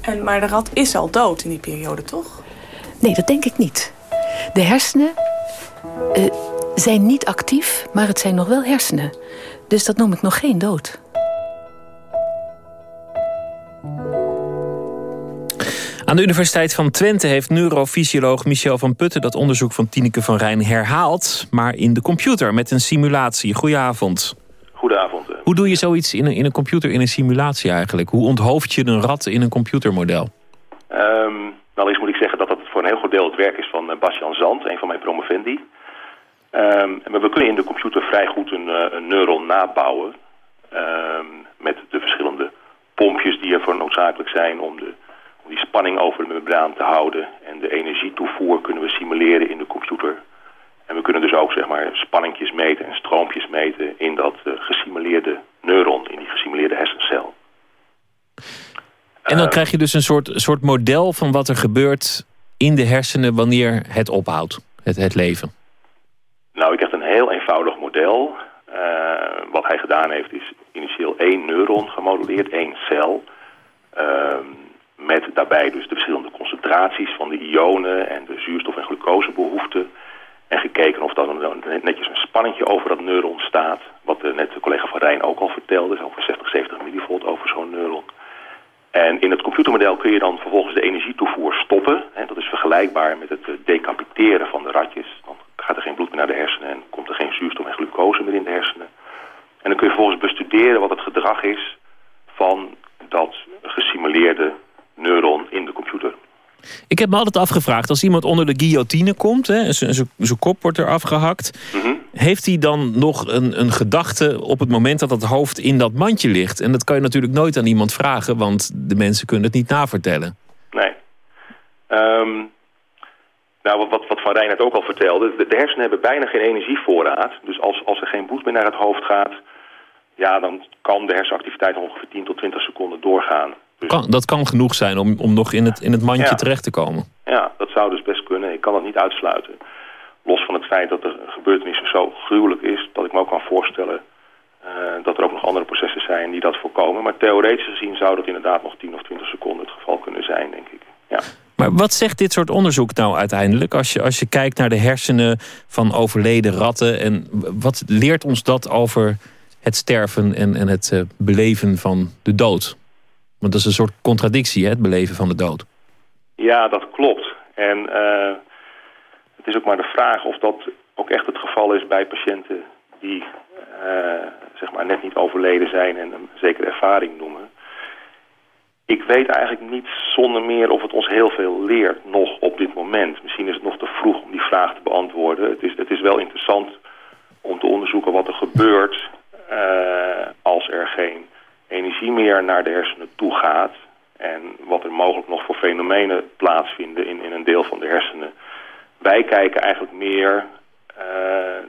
En, maar de rat is al dood in die periode, toch? Nee, dat denk ik niet. De hersenen... Uh, zijn niet actief, maar het zijn nog wel hersenen. Dus dat noem ik nog geen dood. Aan de Universiteit van Twente heeft neurofysioloog Michel van Putten... dat onderzoek van Tineke van Rijn herhaald... maar in de computer met een simulatie. Goedenavond. Goedenavond. Hoe doe je zoiets in een, in een computer, in een simulatie eigenlijk? Hoe onthoofd je een rat in een computermodel? Um, nou, eerst moet ik zeggen dat dat voor een heel groot deel het werk is van uh, Bas-Jan Zand... een van mijn promovendi. Ehm, en we kunnen in de computer vrij goed een, eh, een neuron nabouwen. ehm, met de verschillende pompjes die ervoor noodzakelijk zijn om, de, om die spanning over de membraan te houden. En de energietoevoer kunnen we simuleren in de computer. En we kunnen dus ook zeg maar, spanningjes meten en stroompjes meten in dat eh, gesimuleerde neuron, in die gesimuleerde hersencel. En dan krijg je dus een soort, soort model van wat er gebeurt in de hersenen wanneer het ophoudt, het, het leven. Nou, ik heb een heel eenvoudig model. Eh, wat hij gedaan heeft is initieel één neuron gemodelleerd, één cel. Ehm, met daarbij dus de verschillende concentraties van de ionen en de zuurstof- en glucosebehoeften. En gekeken of dan netjes een spanningje over dat neuron staat. Wat eh, net de collega van Rijn ook al vertelde. is over 60, 70 millivolt over zo'n neuron. En in het computermodel kun je dan vervolgens de energietoevoer stoppen. Hè, dat is vergelijkbaar met het eh, decapiteren van de ratjes. Gaat er geen bloed meer naar de hersenen en komt er geen zuurstof en glucose meer in de hersenen. En dan kun je vervolgens bestuderen wat het gedrag is van dat gesimuleerde neuron in de computer. Ik heb me altijd afgevraagd, als iemand onder de guillotine komt... hè, en zijn- kop wordt er afgehakt... heeft hij dan nog een, een gedachte op het moment dat het hoofd in dat mandje ligt? En dat kan je natuurlijk nooit aan iemand vragen... want de mensen kunnen het niet navertellen. Nee. Ehm, nou, wat, wat, Van Rijn ook al vertelde. De, de hersenen hebben bijna geen energievoorraad. Dus als, als er geen bloed meer naar het hoofd gaat... ja, dan kan de hersenactiviteit ongeveer 10 tot 20 seconden doorgaan. Kan, dat kan genoeg zijn om, om nog in het, in het mandje Ja. terecht te komen. Ja, dat zou dus best kunnen. Ik kan dat niet uitsluiten. Los van het feit dat de gebeurtenis zo gruwelijk is... dat ik me ook kan voorstellen eh, dat er ook nog andere processen zijn die dat voorkomen. Maar theoretisch gezien zou dat inderdaad nog 10 of 20 seconden het geval kunnen zijn, denk ik. Ja. Maar wat zegt dit soort onderzoek nou uiteindelijk? Als je, als je kijkt naar de hersenen van overleden ratten... en wat leert ons dat over het sterven en, en het eh, beleven van de dood? Want dat is een soort contradictie, hè, het beleven van de dood. Ja, dat klopt. En eh, het is ook maar de vraag of dat ook echt het geval is bij patiënten die eh, zeg maar net niet overleden zijn en een zekere ervaring noemen. Ik weet eigenlijk niet zonder meer of het ons heel veel leert nog op dit moment. Misschien is het nog te vroeg om die vraag te beantwoorden. Het is, het is wel interessant om te onderzoeken wat er gebeurt eh, als er geen energie meer naar de hersenen toe gaat. En wat er mogelijk nog voor fenomenen plaatsvinden in, in een deel van de hersenen. Wij kijken eigenlijk meer eh,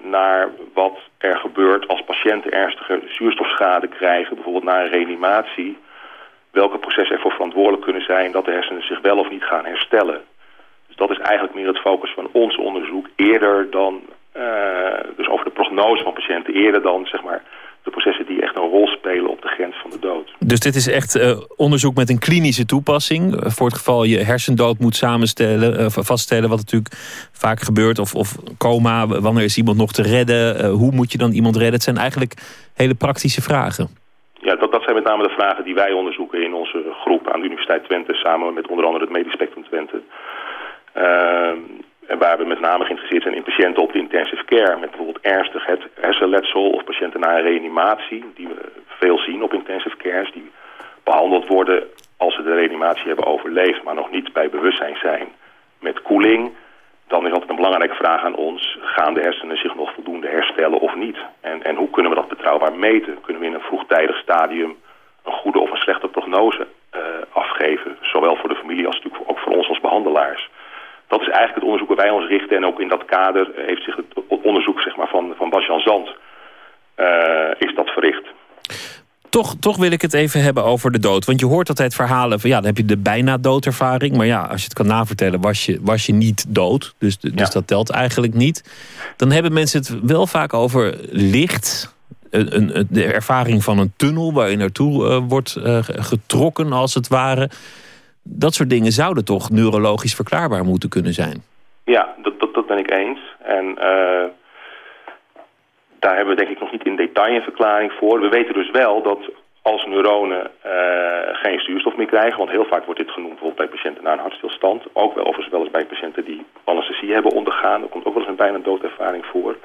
naar wat er gebeurt als patiënten ernstige zuurstofschade krijgen. Bijvoorbeeld na een reanimatie. Welke processen ervoor verantwoordelijk kunnen zijn dat de hersenen zich wel of niet gaan herstellen. Dus dat is eigenlijk meer het focus van ons onderzoek. Eerder dan, eh, dus over de prognose van patiënten. Eerder dan zeg maar de processen die echt een rol spelen op de grens van de dood. Dus dit is echt eh, onderzoek met een klinische toepassing. Eh, voor het geval je hersendood moet samenstellen, eh, vaststellen... wat natuurlijk vaak gebeurt. Of, of coma, wanneer is iemand nog te redden? Hoe moet je dan iemand redden? Het zijn eigenlijk hele praktische vragen. Ja, dat, dat zijn met name de vragen die wij onderzoeken in onze groep aan de Universiteit Twente... samen met onder andere het Medisch Spectrum Twente. Ehm, en waar we met name geïnteresseerd zijn in patiënten op de intensive care... met bijvoorbeeld ernstig het hersenletsel of patiënten na reanimatie... die we veel zien op intensive cares... die behandeld worden als ze de reanimatie hebben overleefd... maar nog niet bij bewustzijn zijn met koeling... dan is altijd een belangrijke vraag aan ons... gaan de hersenen zich nog voldoende herstellen of niet? En, en hoe kunnen we dat betrouwbaar meten? Kunnen we in een vroegtijdig stadium een goede of een slechte prognose eh, afgeven? Zowel voor de familie als natuurlijk ook voor ons als behandelaars. Dat is eigenlijk het onderzoek waar wij ons richten. En ook in dat kader heeft zich het onderzoek zeg maar, van, van Bas-Jan Zand eh, is dat verricht. Toch, toch wil ik het even hebben over de dood. Want je hoort altijd verhalen van ja, dan heb je de bijna doodervaring. Maar ja, als je het kan navertellen, was je, was je niet dood. Dus, dus dat telt eigenlijk niet. Dan hebben mensen het wel vaak over licht. Een, een, de ervaring van een tunnel waar je naartoe uh, wordt uh, getrokken, als het ware. Dat soort dingen zouden toch neurologisch verklaarbaar moeten kunnen zijn. Ja, dat, dat, dat ben ik eens. En uh, daar hebben we denk ik nog niet in detail een verklaring voor. We weten dus wel dat als neuronen uh, geen zuurstof meer krijgen... want heel vaak wordt dit genoemd bijvoorbeeld bij patiënten na een hartstilstand... ook wel overigens wel eens bij patiënten die anesthesie hebben ondergaan... er komt ook wel eens een bijna doodervaring voor.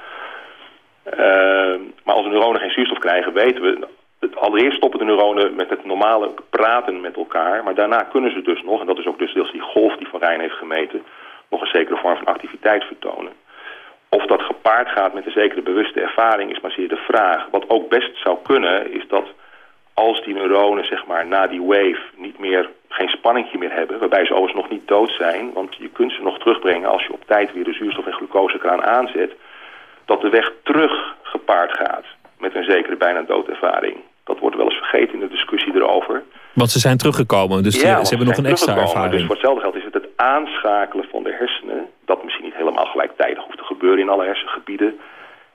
Uh, maar als neuronen geen zuurstof krijgen, weten we... Allereerst stoppen de neuronen met het normale praten met elkaar... maar daarna kunnen ze dus nog, en dat is ook dus deels die golf die Van Rijn heeft gemeten... nog een zekere vorm van activiteit vertonen. Of dat gepaard gaat met een zekere bewuste ervaring is maar zeer de vraag. Wat ook best zou kunnen is dat als die neuronen zeg maar na die wave niet meer geen spanningje meer hebben, waarbij ze overigens nog niet dood zijn, want je kunt ze nog terugbrengen als je op tijd weer de zuurstof- en glucosekraan aanzet, dat de weg terug gepaard gaat met een zekere bijna doodervaring. Dat wordt wel eens vergeten in de discussie erover. Want ze zijn teruggekomen, dus Ja, ze, hebben nog een extra teruggekomen. ervaring. Dus voor hetzelfde geld is het het aanschakelen van de hersenen... dat misschien niet helemaal gelijktijdig hoeft te gebeuren in alle hersengebieden.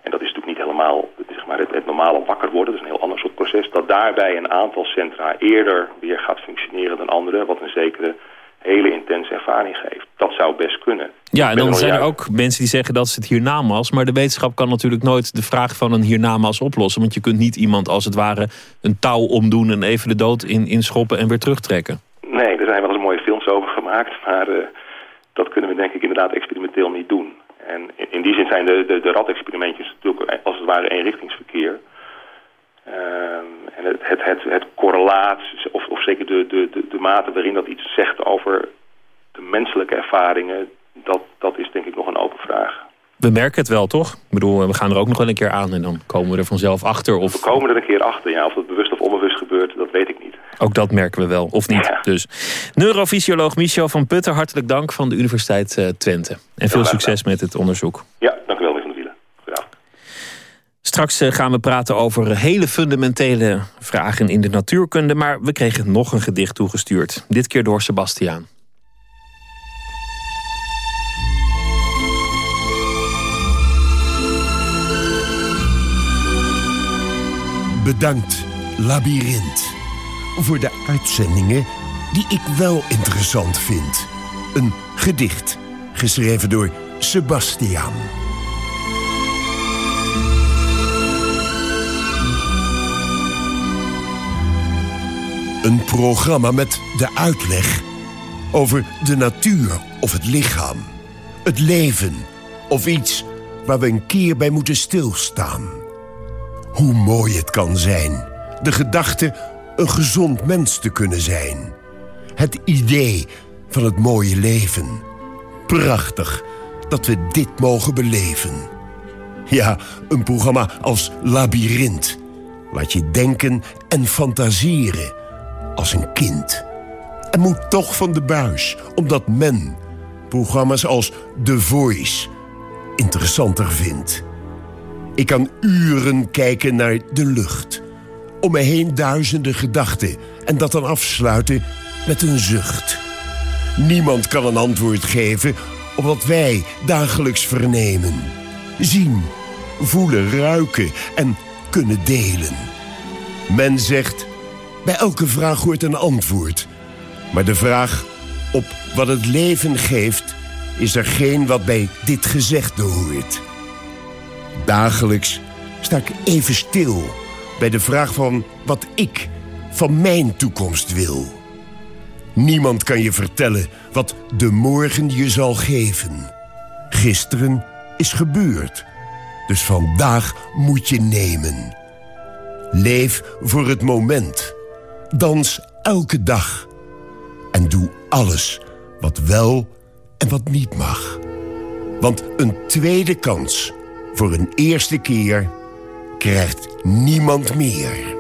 En dat is natuurlijk niet helemaal zeg maar, het, het normale wakker worden. Dat is een heel ander soort proces. Dat daarbij een aantal centra eerder weer gaat functioneren dan andere... wat een zekere hele intense ervaring geeft. Dat zou best kunnen. Ja, en dan zijn er ook mensen die zeggen dat is het hiernamaals. Maar de wetenschap kan natuurlijk nooit de vraag van een hiernamaals oplossen. Want je kunt niet iemand als het ware een touw omdoen... en even de dood in, inschoppen en weer terugtrekken. Nee, er zijn wel eens mooie films over gemaakt, (laughs) maar eh, dat kunnen we denk ik inderdaad experimenteel niet doen. En in, die zin zijn de, de, de ratexperimentjes natuurlijk als het ware eenrichtingsverkeer. Ehm, en het, het, het, het correlaat, of, of zeker de, de, de, de mate waarin dat iets zegt over de menselijke ervaringen, dat, dat is denk ik nog een open vraag. We merken het wel, toch? Ik bedoel, we gaan er ook nog wel een keer aan... en dan komen we er vanzelf achter. Of We komen er een keer achter, ja, of dat bewust of onbewust gebeurt, dat weet ik niet. ook dat merken we wel, of niet. Dus neurofysioloog Michel van Putten, hartelijk dank van de Universiteit eh, Twente. En veel succes met het onderzoek. Ja, dank u wel, meneer Van der Wielen. Straks eh, gaan we praten over hele fundamentele vragen in de natuurkunde... maar we kregen nog een gedicht toegestuurd. Dit keer door Sebastiaan. Bedankt, Labyrinth, voor de uitzendingen die ik wel interessant vind. Een gedicht, geschreven door Sebastiaan. Een programma met de uitleg over de natuur of het lichaam. Het leven of iets waar we een keer bij moeten stilstaan. Hoe mooi het kan zijn. De gedachte een gezond mens te kunnen zijn. Het idee van het mooie leven. Prachtig dat we dit mogen beleven. Ja, een programma als Labyrinth. Laat je denken en fantaseren. Als een kind. En moet toch van de buis, omdat men programma's als The Voice interessanter vindt. Ik kan uren kijken naar de lucht. Om me heen duizenden gedachten. En dat dan afsluiten met een zucht. Niemand kan een antwoord geven op wat wij dagelijks vernemen. Zien, voelen, ruiken en kunnen delen. Men zegt, bij elke vraag hoort een antwoord. Maar de vraag op wat het leven geeft... is er geen wat bij dit gezegde hoort. Dagelijks sta ik even stil bij de vraag van wat ik van mijn toekomst wil. Niemand kan je vertellen wat de morgen je zal geven. Gisteren is gebeurd, dus vandaag moet je nemen. Leef voor het moment. Dans elke dag. En doe alles wat wel en wat niet mag. Want een tweede kans voor een eerste keer krijgt niemand meer.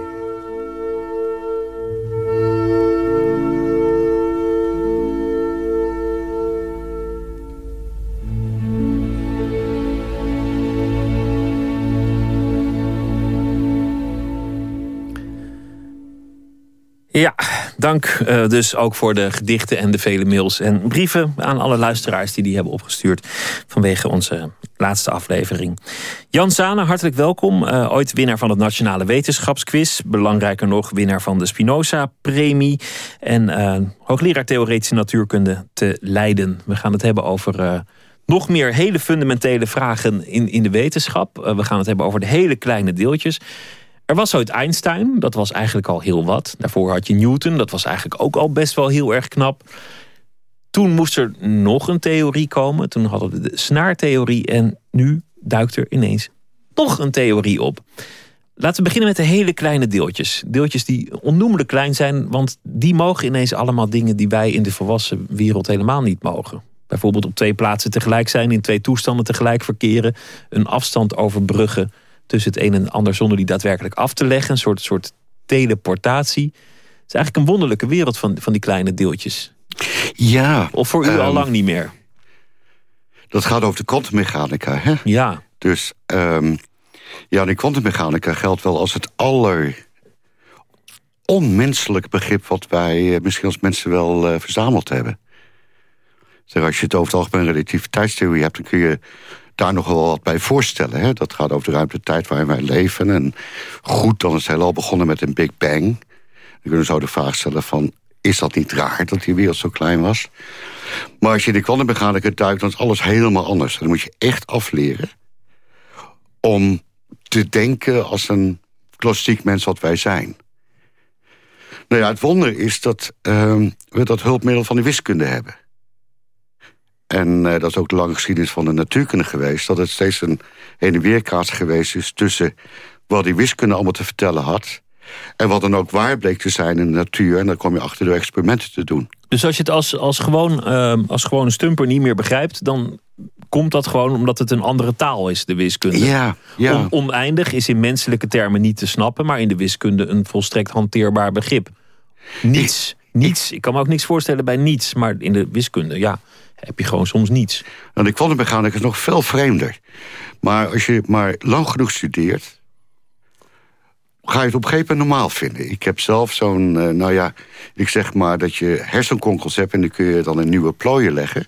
Ja, dank eh, dus ook voor de gedichten en de vele mails en brieven aan alle luisteraars die die hebben opgestuurd vanwege onze laatste aflevering. Jan Zane, hartelijk welkom. Eh, ooit winnaar van het Nationale Wetenschapsquiz. Belangrijker nog, winnaar van de Spinoza-premie. En eh, hoogleraar Theoretische Natuurkunde te Leiden. We gaan het hebben over nog meer hele fundamentele vragen in, in de wetenschap. We gaan het hebben over de hele kleine deeltjes. Er was ooit Einstein, dat was eigenlijk al heel wat. Daarvoor had je Newton, dat was eigenlijk ook al best wel heel erg knap. Toen moest er nog een theorie komen. Toen hadden we de snaartheorie en nu duikt er ineens nog een theorie op. Laten we beginnen met de hele kleine deeltjes. Deeltjes die onnoemelijk klein zijn, want die mogen ineens allemaal dingen die wij in de volwassen wereld helemaal niet mogen. Bijvoorbeeld op twee plaatsen tegelijk zijn, in twee toestanden tegelijk verkeren. Een afstand overbruggen tussen het een en het ander zonder die daadwerkelijk af te leggen. Een soort, soort teleportatie. Het is eigenlijk een wonderlijke wereld van, van die kleine deeltjes. Ja. Of voor u ehm, al lang niet meer? Dat gaat over de kwantummechanica, hè? Ja. Dus ehm, ja, de kwantummechanica geldt wel als het aller onmenselijk begrip... wat wij eh, misschien als mensen wel eh, verzameld hebben. Zeg, als je het over het algemeen relativiteitstheorie hebt... dan kun je daar nog wel wat bij voorstellen. Hè? Dat gaat over de ruimte-tijd waarin wij leven. En goed, dan is het heelal begonnen met een Big Bang. Dan kunnen we zo de vraag stellen van... is dat niet raar dat die wereld zo klein was? Maar als je in de kwantummechanica duikt... dan is alles helemaal anders. Dan moet je echt afleren... om te denken als een klassiek mens wat wij zijn. Nou ja, het wonder is dat ehm, we dat hulpmiddel van de wiskunde hebben. En eh, dat is ook de lange geschiedenis van de natuurkunde geweest... dat het steeds een heen- en weerkaats geweest is... tussen wat die wiskunde allemaal te vertellen had... en wat dan ook waar bleek te zijn in de natuur... en dan kom je achter door experimenten te doen. Dus als je het als, als, gewoon, ehm, als gewoon een stumper niet meer begrijpt... dan komt dat gewoon omdat het een andere taal is, de wiskunde. Ja, ja. On- oneindig is in menselijke termen niet te snappen... maar in de wiskunde een volstrekt hanteerbaar begrip. Niets. niets. Ik kan me ook niks voorstellen bij niets. Maar in de wiskunde, ja, heb je gewoon soms niets. En de kwantummechanica is nog veel vreemder. Maar als je maar lang genoeg studeert... ga je het op een gegeven moment normaal vinden. Ik heb zelf zo'n, eh, nou ja, ik zeg maar dat je hersenkonkels hebt... en dan kun je dan een nieuwe plooien leggen.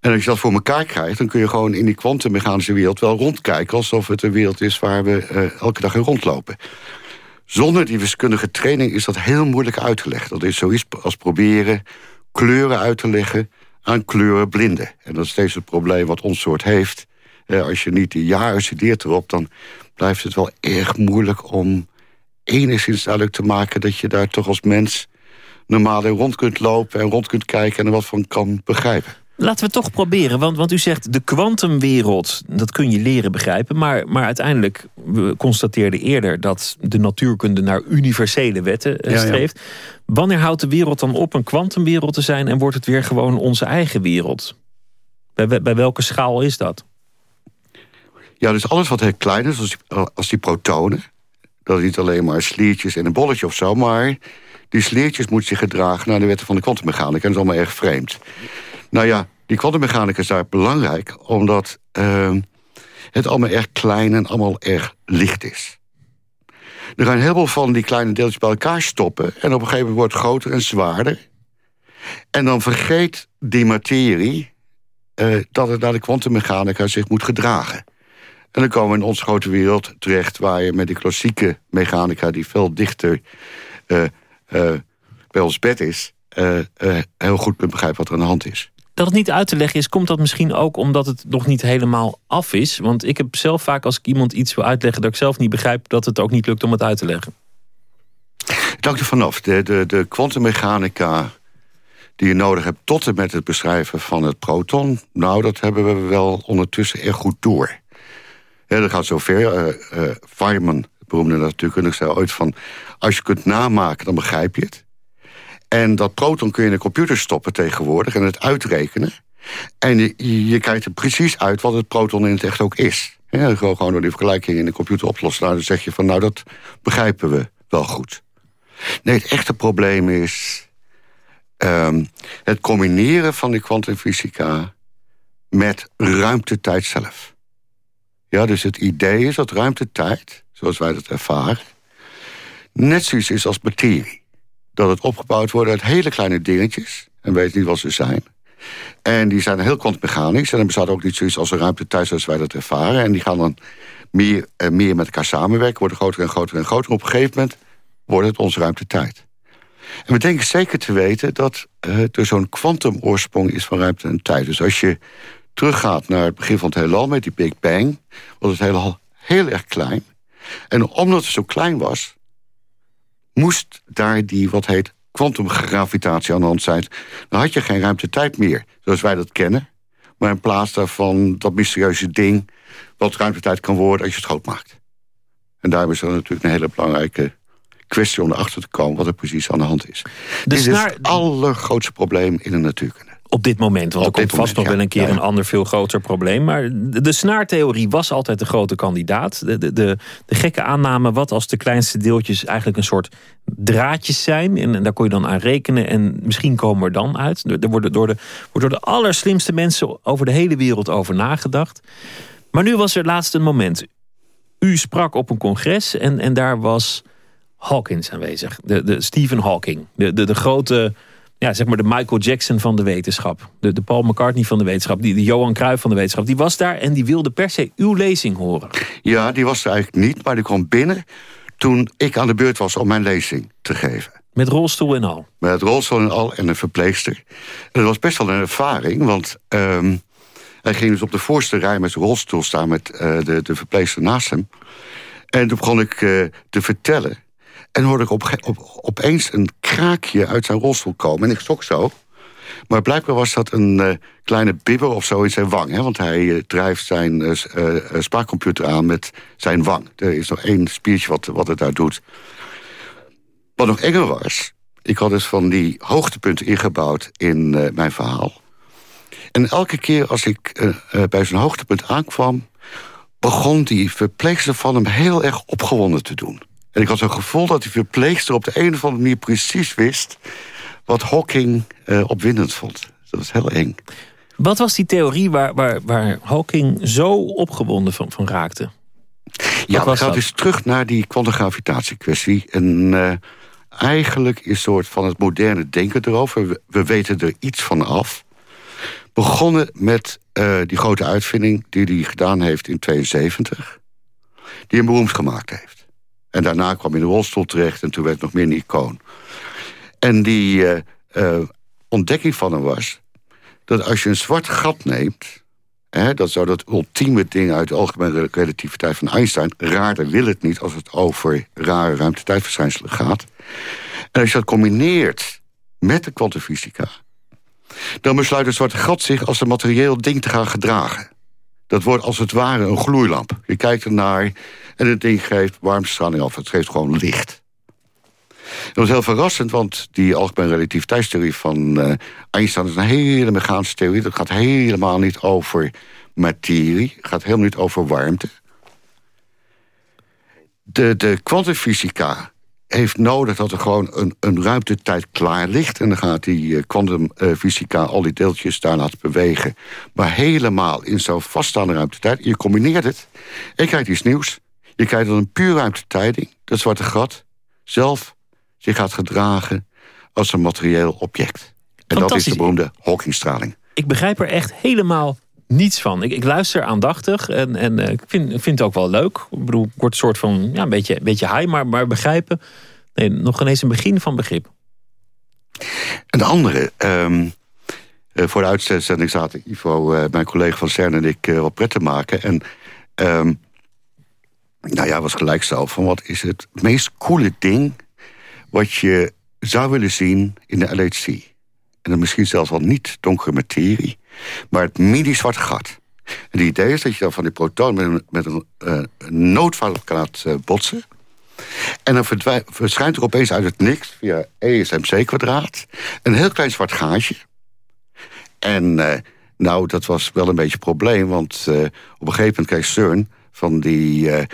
En als je dat voor elkaar krijgt... dan kun je gewoon in die kwantummechanische wereld wel rondkijken... alsof het een wereld is waar we eh, elke dag in rondlopen. Zonder die wiskundige training is dat heel moeilijk uit te leggen. Dat is zoiets als proberen kleuren uit te leggen aan kleurenblinden. En dat is steeds het probleem wat ons soort heeft. Eh, als je niet die jaren studeert erop... dan blijft het wel erg moeilijk om enigszins duidelijk te maken... dat je daar toch als mens normaal in rond kunt lopen... en rond kunt kijken en er wat van kan begrijpen. Laten we toch proberen, want, want u zegt de kwantumwereld, dat kun je leren begrijpen. Maar, maar uiteindelijk, we constateerden eerder dat de natuurkunde naar universele wetten eh, Ja, ja. streeft. Wanneer houdt de wereld dan op een kwantumwereld te zijn en wordt het weer gewoon onze eigen wereld? Bij, bij- bij welke schaal is dat? Ja, dus alles wat heel klein is, als die, als die protonen... dat is niet alleen maar sliertjes en een bolletje of zo... maar die sliertjes moeten zich gedragen naar de wetten van de kwantummechanica. En dat is allemaal erg vreemd. Nou ja, die kwantummechanica is daar belangrijk... omdat ehm, het allemaal erg klein en allemaal erg licht is. Er gaan heel veel van die kleine deeltjes bij elkaar stoppen... en op een gegeven moment wordt het groter en zwaarder. En dan vergeet die materie... eh, dat het naar de kwantummechanica zich moet gedragen. En dan komen we in onze grote wereld terecht... waar je met die klassieke mechanica... die veel dichter eh, eh, bij ons bed is... heel goed kunt begrijpen wat er aan de hand is. Dat het niet uit te leggen is, komt dat misschien ook omdat het nog niet helemaal af is? Want ik heb zelf vaak als ik iemand iets wil uitleggen dat ik zelf niet begrijp... dat het ook niet lukt om het uit te leggen. Het hangt er vanaf. De, de, de kwantummechanica die je nodig hebt... tot en met het beschrijven van het proton... nou, dat hebben we wel ondertussen erg goed door. Ja, dat gaat zover. eh eh Feynman, de beroemde natuurkundige, zei ooit van... als je kunt namaken, dan begrijp je het. En dat proton kun je in een computer stoppen tegenwoordig... en het uitrekenen. En je, kijkt er precies uit wat het proton in het echt ook is. Ja, gewoon gewoon door die vergelijking in de computer oplossen. Nou, dan zeg je van, nou, dat begrijpen we wel goed. Nee, het echte probleem is... ehm, het combineren van die kwantumfysica... met ruimtetijd zelf. Ja, dus het idee is dat ruimtetijd, zoals wij dat ervaren... net zoiets is als materie. Dat het opgebouwd wordt uit hele kleine dingetjes... en weet niet wat ze zijn... En die zijn heel kwantummechanisch. En er bestaat ook niet zoiets als een ruimtetijd zoals wij dat ervaren. En die gaan dan meer en meer met elkaar samenwerken. Worden groter en groter en groter. Op een gegeven moment wordt het onze ruimtetijd. En we denken zeker te weten dat eh, er zo'n kwantumoorsprong is van ruimte en tijd. Dus als je teruggaat naar het begin van het heelal met die Big Bang... was het heelal heel erg klein. En omdat het zo klein was... moest daar die, wat heet, kwantumgravitatie aan de hand zijn. Dan had je geen ruimtetijd meer, zoals wij dat kennen. Maar in plaats daarvan dat mysterieuze ding... wat ruimtetijd kan worden als je het groot maakt. En daarom is er natuurlijk een hele belangrijke kwestie om erachter te komen... wat er precies aan de hand is. Dit is het allergrootste probleem in de natuurkunde. Op dit moment, want er komt vast nog wel een keer een ander veel groter probleem. Maar de, de snaartheorie was altijd de grote kandidaat. De, de, de, de, gekke aanname wat als de kleinste deeltjes eigenlijk een soort draadjes zijn. En, en daar kon je dan aan rekenen en misschien komen er dan uit. Er wordt door de, wordt door de allerslimste mensen over de hele wereld over nagedacht. Maar nu was er laatst een moment. U sprak op een congres en, en daar was Hawkins aanwezig. De, de Stephen Hawking, de, de, de grote ja, zeg maar de Michael Jackson van de wetenschap. De, de Paul McCartney van de wetenschap. Die, de Johan Cruijff van de wetenschap. Die was daar en die wilde per se uw lezing horen. Ja, die was er eigenlijk niet. Maar die kwam binnen toen ik aan de beurt was om mijn lezing te geven. Met rolstoel en al? Met rolstoel en al en een verpleegster. En dat was best wel een ervaring, want... Um, hij ging dus op de voorste rij met zijn rolstoel staan... met uh, de, de verpleegster naast hem. En toen begon ik uh, te vertellen en hoorde ik op, op, opeens een kraakje uit zijn rolstoel komen. En ik schrok zo. Maar blijkbaar was dat een uh, kleine bibber of zo in zijn wang. Hè? Want hij uh, drijft zijn uh, aan met zijn wang. Er is nog één spiertje wat, wat het daar doet. Wat nog enger was... ik had dus van die hoogtepunten ingebouwd in mijn verhaal. En elke keer als ik bij zo'n hoogtepunt aankwam... begon die verpleegster van hem heel erg opgewonden te doen. En ik had zo'n gevoel dat die verpleegster op de een of andere manier precies wist... wat Hawking uh, opwindend vond. Dat was heel eng. Wat was die theorie waar, waar, waar Hawking zo opgewonden van, van raakte? ja, we gaan dus terug naar die kwantumgravitatiekwestie. En uh, eigenlijk is soort van het moderne denken erover. We, we weten er iets van af. Begonnen met uh, die grote uitvinding die hij gedaan heeft in 72. Die hem beroemd gemaakt heeft. En daarna kwam hij in de rolstoel terecht en toen werd nog meer een icoon. En die uh, uh, ontdekking van hem was... dat als je een zwart gat neemt... Hè, dat zou dat ultieme ding uit de algemene relativiteit van Einstein... raarder wil het niet als het over rare ruimtetijdverschijnselen gaat. En als je dat combineert met de kwantumfysica... dan besluit het zwarte gat zich als een materieel ding te gaan gedragen. Dat wordt als het ware een gloeilamp. Je kijkt ernaar en het ding geeft warmtestraling af. Het geeft gewoon licht. Dat was heel verrassend, want die algemene relativiteitstheorie van uh, Einstein is een hele mechanische theorie. Dat gaat helemaal niet over materie. Gaat helemaal niet over warmte. De, de kwantumfysica heeft nodig dat er gewoon een, een ruimtetijd klaar ligt. En dan gaat die eh, kwantumfysica al die deeltjes daar laten bewegen. Maar helemaal in zo'n vaststaande ruimtetijd. Je combineert het en je krijgt iets nieuws. Je krijgt dan een puur ruimtetijding. Dat zwarte gat zelf zich gaat gedragen als een materieel object. En dat is de beroemde Hawkingstraling. Ik begrijp er echt helemaal niets van. Ik, ik luister aandachtig en, en uh, ik vind, vind het ook wel leuk. Ik bedoel, ik word een soort van, ja, een beetje, een beetje high, maar, maar begrijpen... Nee, nog ineens een begin van begrip. Een andere... Um, voor de uitzending zaten Ivo, uh, mijn collega van CERN en ik... wat pret te maken. En um, nou ja, was gelijk zo van wat is het meest coole ding... wat je zou willen zien in de LHC. En dan misschien zelfs wel niet donkere materie... maar het mini-zwarte gat. En het idee is dat je dan van die proton met een, met een uh, botsen... En dan verschijnt er opeens uit het niks, via ESMC-kwadraat... een heel klein zwart gaatje. En uh, nou, dat was wel een beetje een probleem... want op een gegeven moment kreeg CERN van die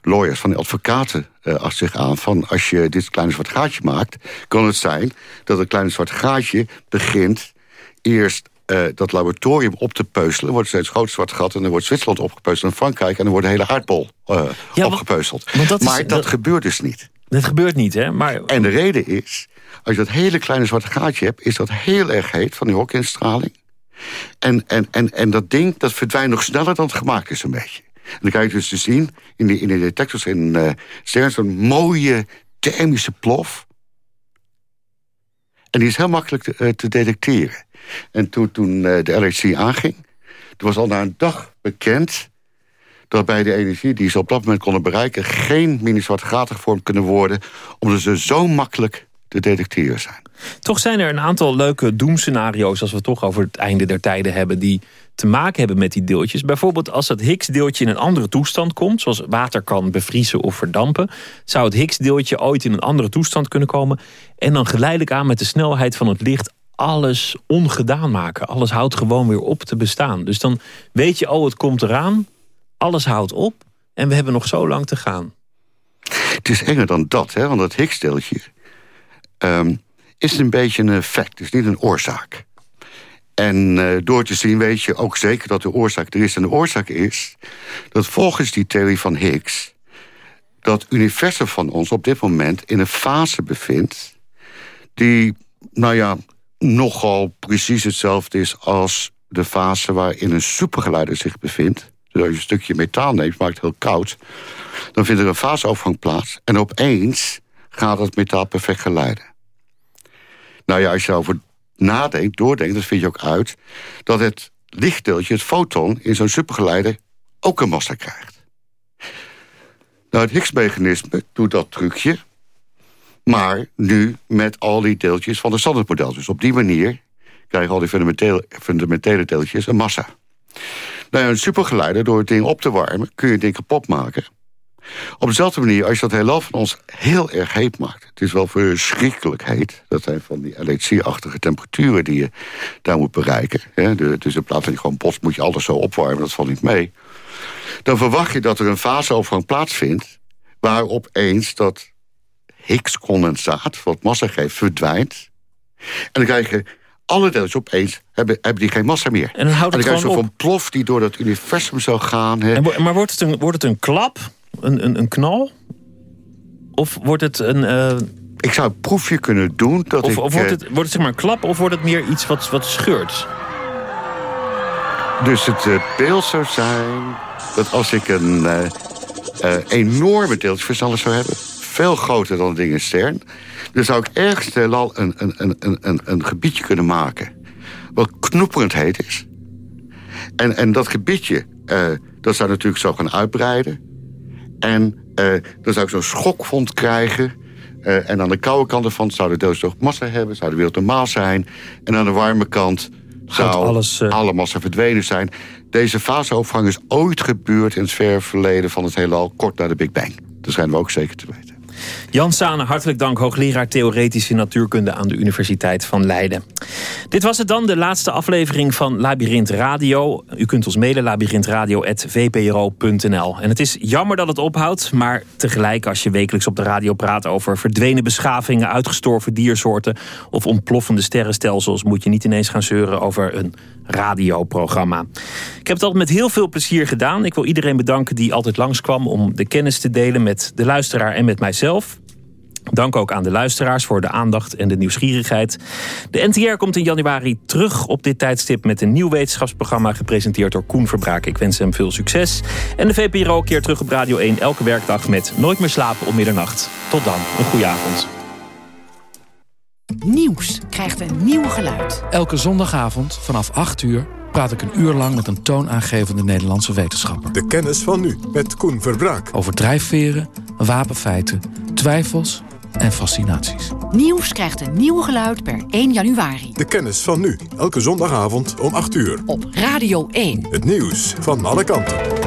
lawyers, van die advocaten achter zich aan... van als je dit kleine zwart gaatje maakt... kan het zijn dat een kleine zwart gaatje begint... eerst uh, dat laboratorium op te peuzelen. wordt steeds groot zwart gat en dan wordt Zwitserland opgepeuzeld en Frankrijk... en dan wordt de hele aardbol uh, ja, opgepeuzeld. dat maar is, dat, dat, gebeurt dus niet. Dat gebeurt niet, hè? Maar... En de reden is, als je dat hele kleine zwarte gaatje hebt... is dat heel erg heet van die Hawkingstraling. En, en, en, en dat ding dat verdwijnt nog sneller dan het gemaakt is een beetje. En dan krijg je dus te zien in de, in de detectors in uh, zo'n mooie thermische plof. En die is heel makkelijk te, uh, te detecteren. En toen, toen uh, de LHC aanging... was al na een dag bekend... dat bij de energie die ze op dat moment konden bereiken... geen mini-zwarte gaten gevormd kunnen worden... omdat ze zo makkelijk te detecteren zijn. Toch zijn er een aantal leuke doemscenario's... als we het toch over het einde der tijden hebben... die te maken hebben met die deeltjes. Bijvoorbeeld als het Higgs-deeltje in een andere toestand komt... zoals water kan bevriezen of verdampen... zou het Higgs-deeltje ooit in een andere toestand kunnen komen... en dan geleidelijk aan met de snelheid van het licht alles ongedaan maken. Alles houdt gewoon weer op te bestaan. Dus dan weet je, oh, het komt eraan. Alles houdt op. En we hebben nog zo lang te gaan. Het is enger dan dat, hè, want dat Higgs-deeltje... ehm, is een beetje een effect, is niet een oorzaak. En eh, door te zien weet je ook zeker dat de oorzaak er is. En de oorzaak is dat volgens die theorie van Higgs... dat universum van ons op dit moment in een fase bevindt... die, nou ja, nogal precies hetzelfde is als de fase waarin een supergeleider zich bevindt. Dus als je een stukje metaal neemt, maakt het heel koud... dan vindt er een faseovergang plaats. En opeens gaat het metaal perfect geleiden. Nou ja, als je erover nadenkt, doordenkt, dan vind je ook uit... dat het lichtdeeltje, het foton, in zo'n supergeleider ook een massa krijgt. Nou, het Higgs-mechanisme doet dat trucje... maar nu met al die deeltjes van het standaardmodel. Dus op die manier krijgen al die fundamentele, fundamentele deeltjes een massa. Nou ja, een supergeleider, door het ding op te warmen... kun je het ding kapot maken. Op dezelfde manier, als je dat heelal van ons heel erg heet maakt... het is wel verschrikkelijk heet. Dat zijn van die LHC-achtige temperaturen die je daar moet bereiken. Hè? Dus in plaats van je gewoon botst, moet je alles zo opwarmen. Dat valt niet mee. Dan verwacht je dat er een faseovergang plaatsvindt... waar opeens dat Higgs-condensaat, wat massa geeft, verdwijnt. En dan krijg je alle deeltjes opeens hebben, hebben die geen massa meer. En dan houdt het en dan krijg je gewoon zo van plof die door dat universum zou gaan. Hè. En, maar wordt het een, wordt het een klap? Een, een, een knal? Of wordt het een... eh, Ik zou een proefje kunnen doen. Dat of ik, of wordt, eh, het, wordt het zeg maar een klap of wordt het meer iets wat, wat scheurt? Dus het eh, beeld zou zijn dat als ik een eh, eh, enorme deeltjesversneller zou hebben... veel groter dan het ding in CERN... dan zou ik ergens heelal een, een, een, een, een, gebiedje kunnen maken... wat knoeperend heet is. En, en dat gebiedje, dat zou natuurlijk zo gaan uitbreiden. En eh, dan zou ik zo'n schokvond krijgen... Eh, en aan de koude kant ervan zou de doos toch massa hebben... zou de wereld normaal zijn. En aan de warme kant zou alles, eh, alle massa verdwenen zijn. Deze faseovergang is ooit gebeurd in het ver verleden van het heelal... kort na de Big Bang. Dat schijnen we ook zeker te weten. Jan Sane, hartelijk dank. Hoogleraar Theoretische Natuurkunde aan de Universiteit van Leiden. Dit was het dan, de laatste aflevering van Labyrinth Radio. U kunt ons mailen, labyrinthradio.vpro.nl. En het is jammer dat het ophoudt, maar tegelijk als je wekelijks op de radio praat over verdwenen beschavingen, uitgestorven diersoorten of ontploffende sterrenstelsels, moet je niet ineens gaan zeuren over een radioprogramma. Ik heb het altijd met heel veel plezier gedaan. Ik wil iedereen bedanken die altijd langskwam om de kennis te delen met de luisteraar en met mijzelf. Dank ook aan de luisteraars voor de aandacht en de nieuwsgierigheid. De NTR komt in januari terug op dit tijdstip met een nieuw wetenschapsprogramma gepresenteerd door Koen Verbraak. Ik wens hem veel succes. En de VPRO keert terug op Radio 1 elke werkdag met Nooit meer slapen om middernacht. Tot dan, een goede avond. Nieuws krijgt een nieuw geluid. Elke zondagavond vanaf 8 uur praat ik een uur lang met een toonaangevende Nederlandse wetenschapper. De kennis van nu met Koen Verbraak. Over drijfveren, wapenfeiten, twijfels en fascinaties. Nieuws krijgt een nieuw geluid per 1 januari. De kennis van nu. Elke zondagavond om 8 uur. Op Radio 1. Het nieuws van alle kanten.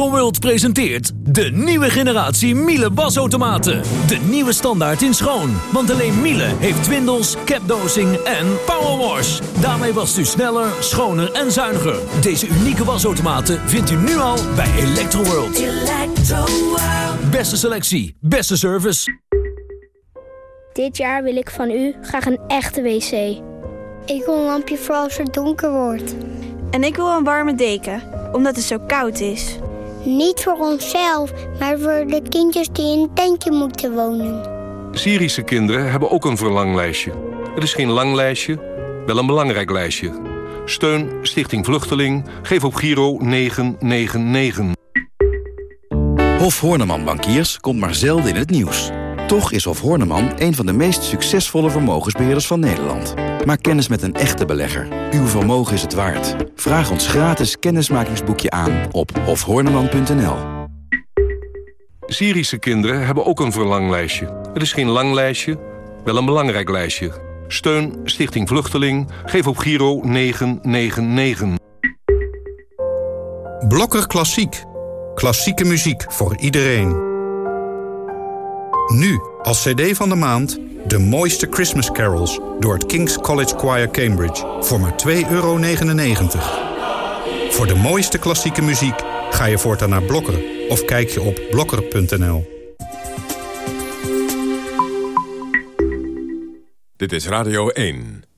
Electroworld presenteert de nieuwe generatie Miele wasautomaten. De nieuwe standaard in schoon. Want alleen Miele heeft twindels, capdosing en powerwash. Daarmee wast u sneller, schoner en zuiniger. Deze unieke wasautomaten vindt u nu al bij Electroworld. Beste selectie, beste service. Dit jaar wil ik van u graag een echte wc. Ik wil een lampje voor als het donker wordt. En ik wil een warme deken, omdat het zo koud is. Niet voor onszelf, maar voor de kindjes die in een tentje moeten wonen. Syrische kinderen hebben ook een verlanglijstje. Het is geen lang lijstje, wel een belangrijk lijstje. Steun Stichting Vluchteling. Geef op Giro 999. Hof Horneman Bankiers komt maar zelden in het nieuws. Toch is Hof Horneman een van de meest succesvolle vermogensbeheerders van Nederland. Maak kennis met een echte belegger. Uw vermogen is het waard. Vraag ons gratis kennismakingsboekje aan op hofhorneman.nl. Syrische kinderen hebben ook een verlanglijstje. Het is geen lang lijstje, wel een belangrijk lijstje. Steun Stichting Vluchteling. Geef op Giro 999. Blokker Klassiek. Klassieke muziek voor iedereen. Nu, als cd van de maand, de mooiste Christmas carols... door het King's College Choir Cambridge voor maar 2,99 euro. Voor de mooiste klassieke muziek ga je voortaan naar Blokker... of kijk je op blokker.nl. Dit is Radio 1.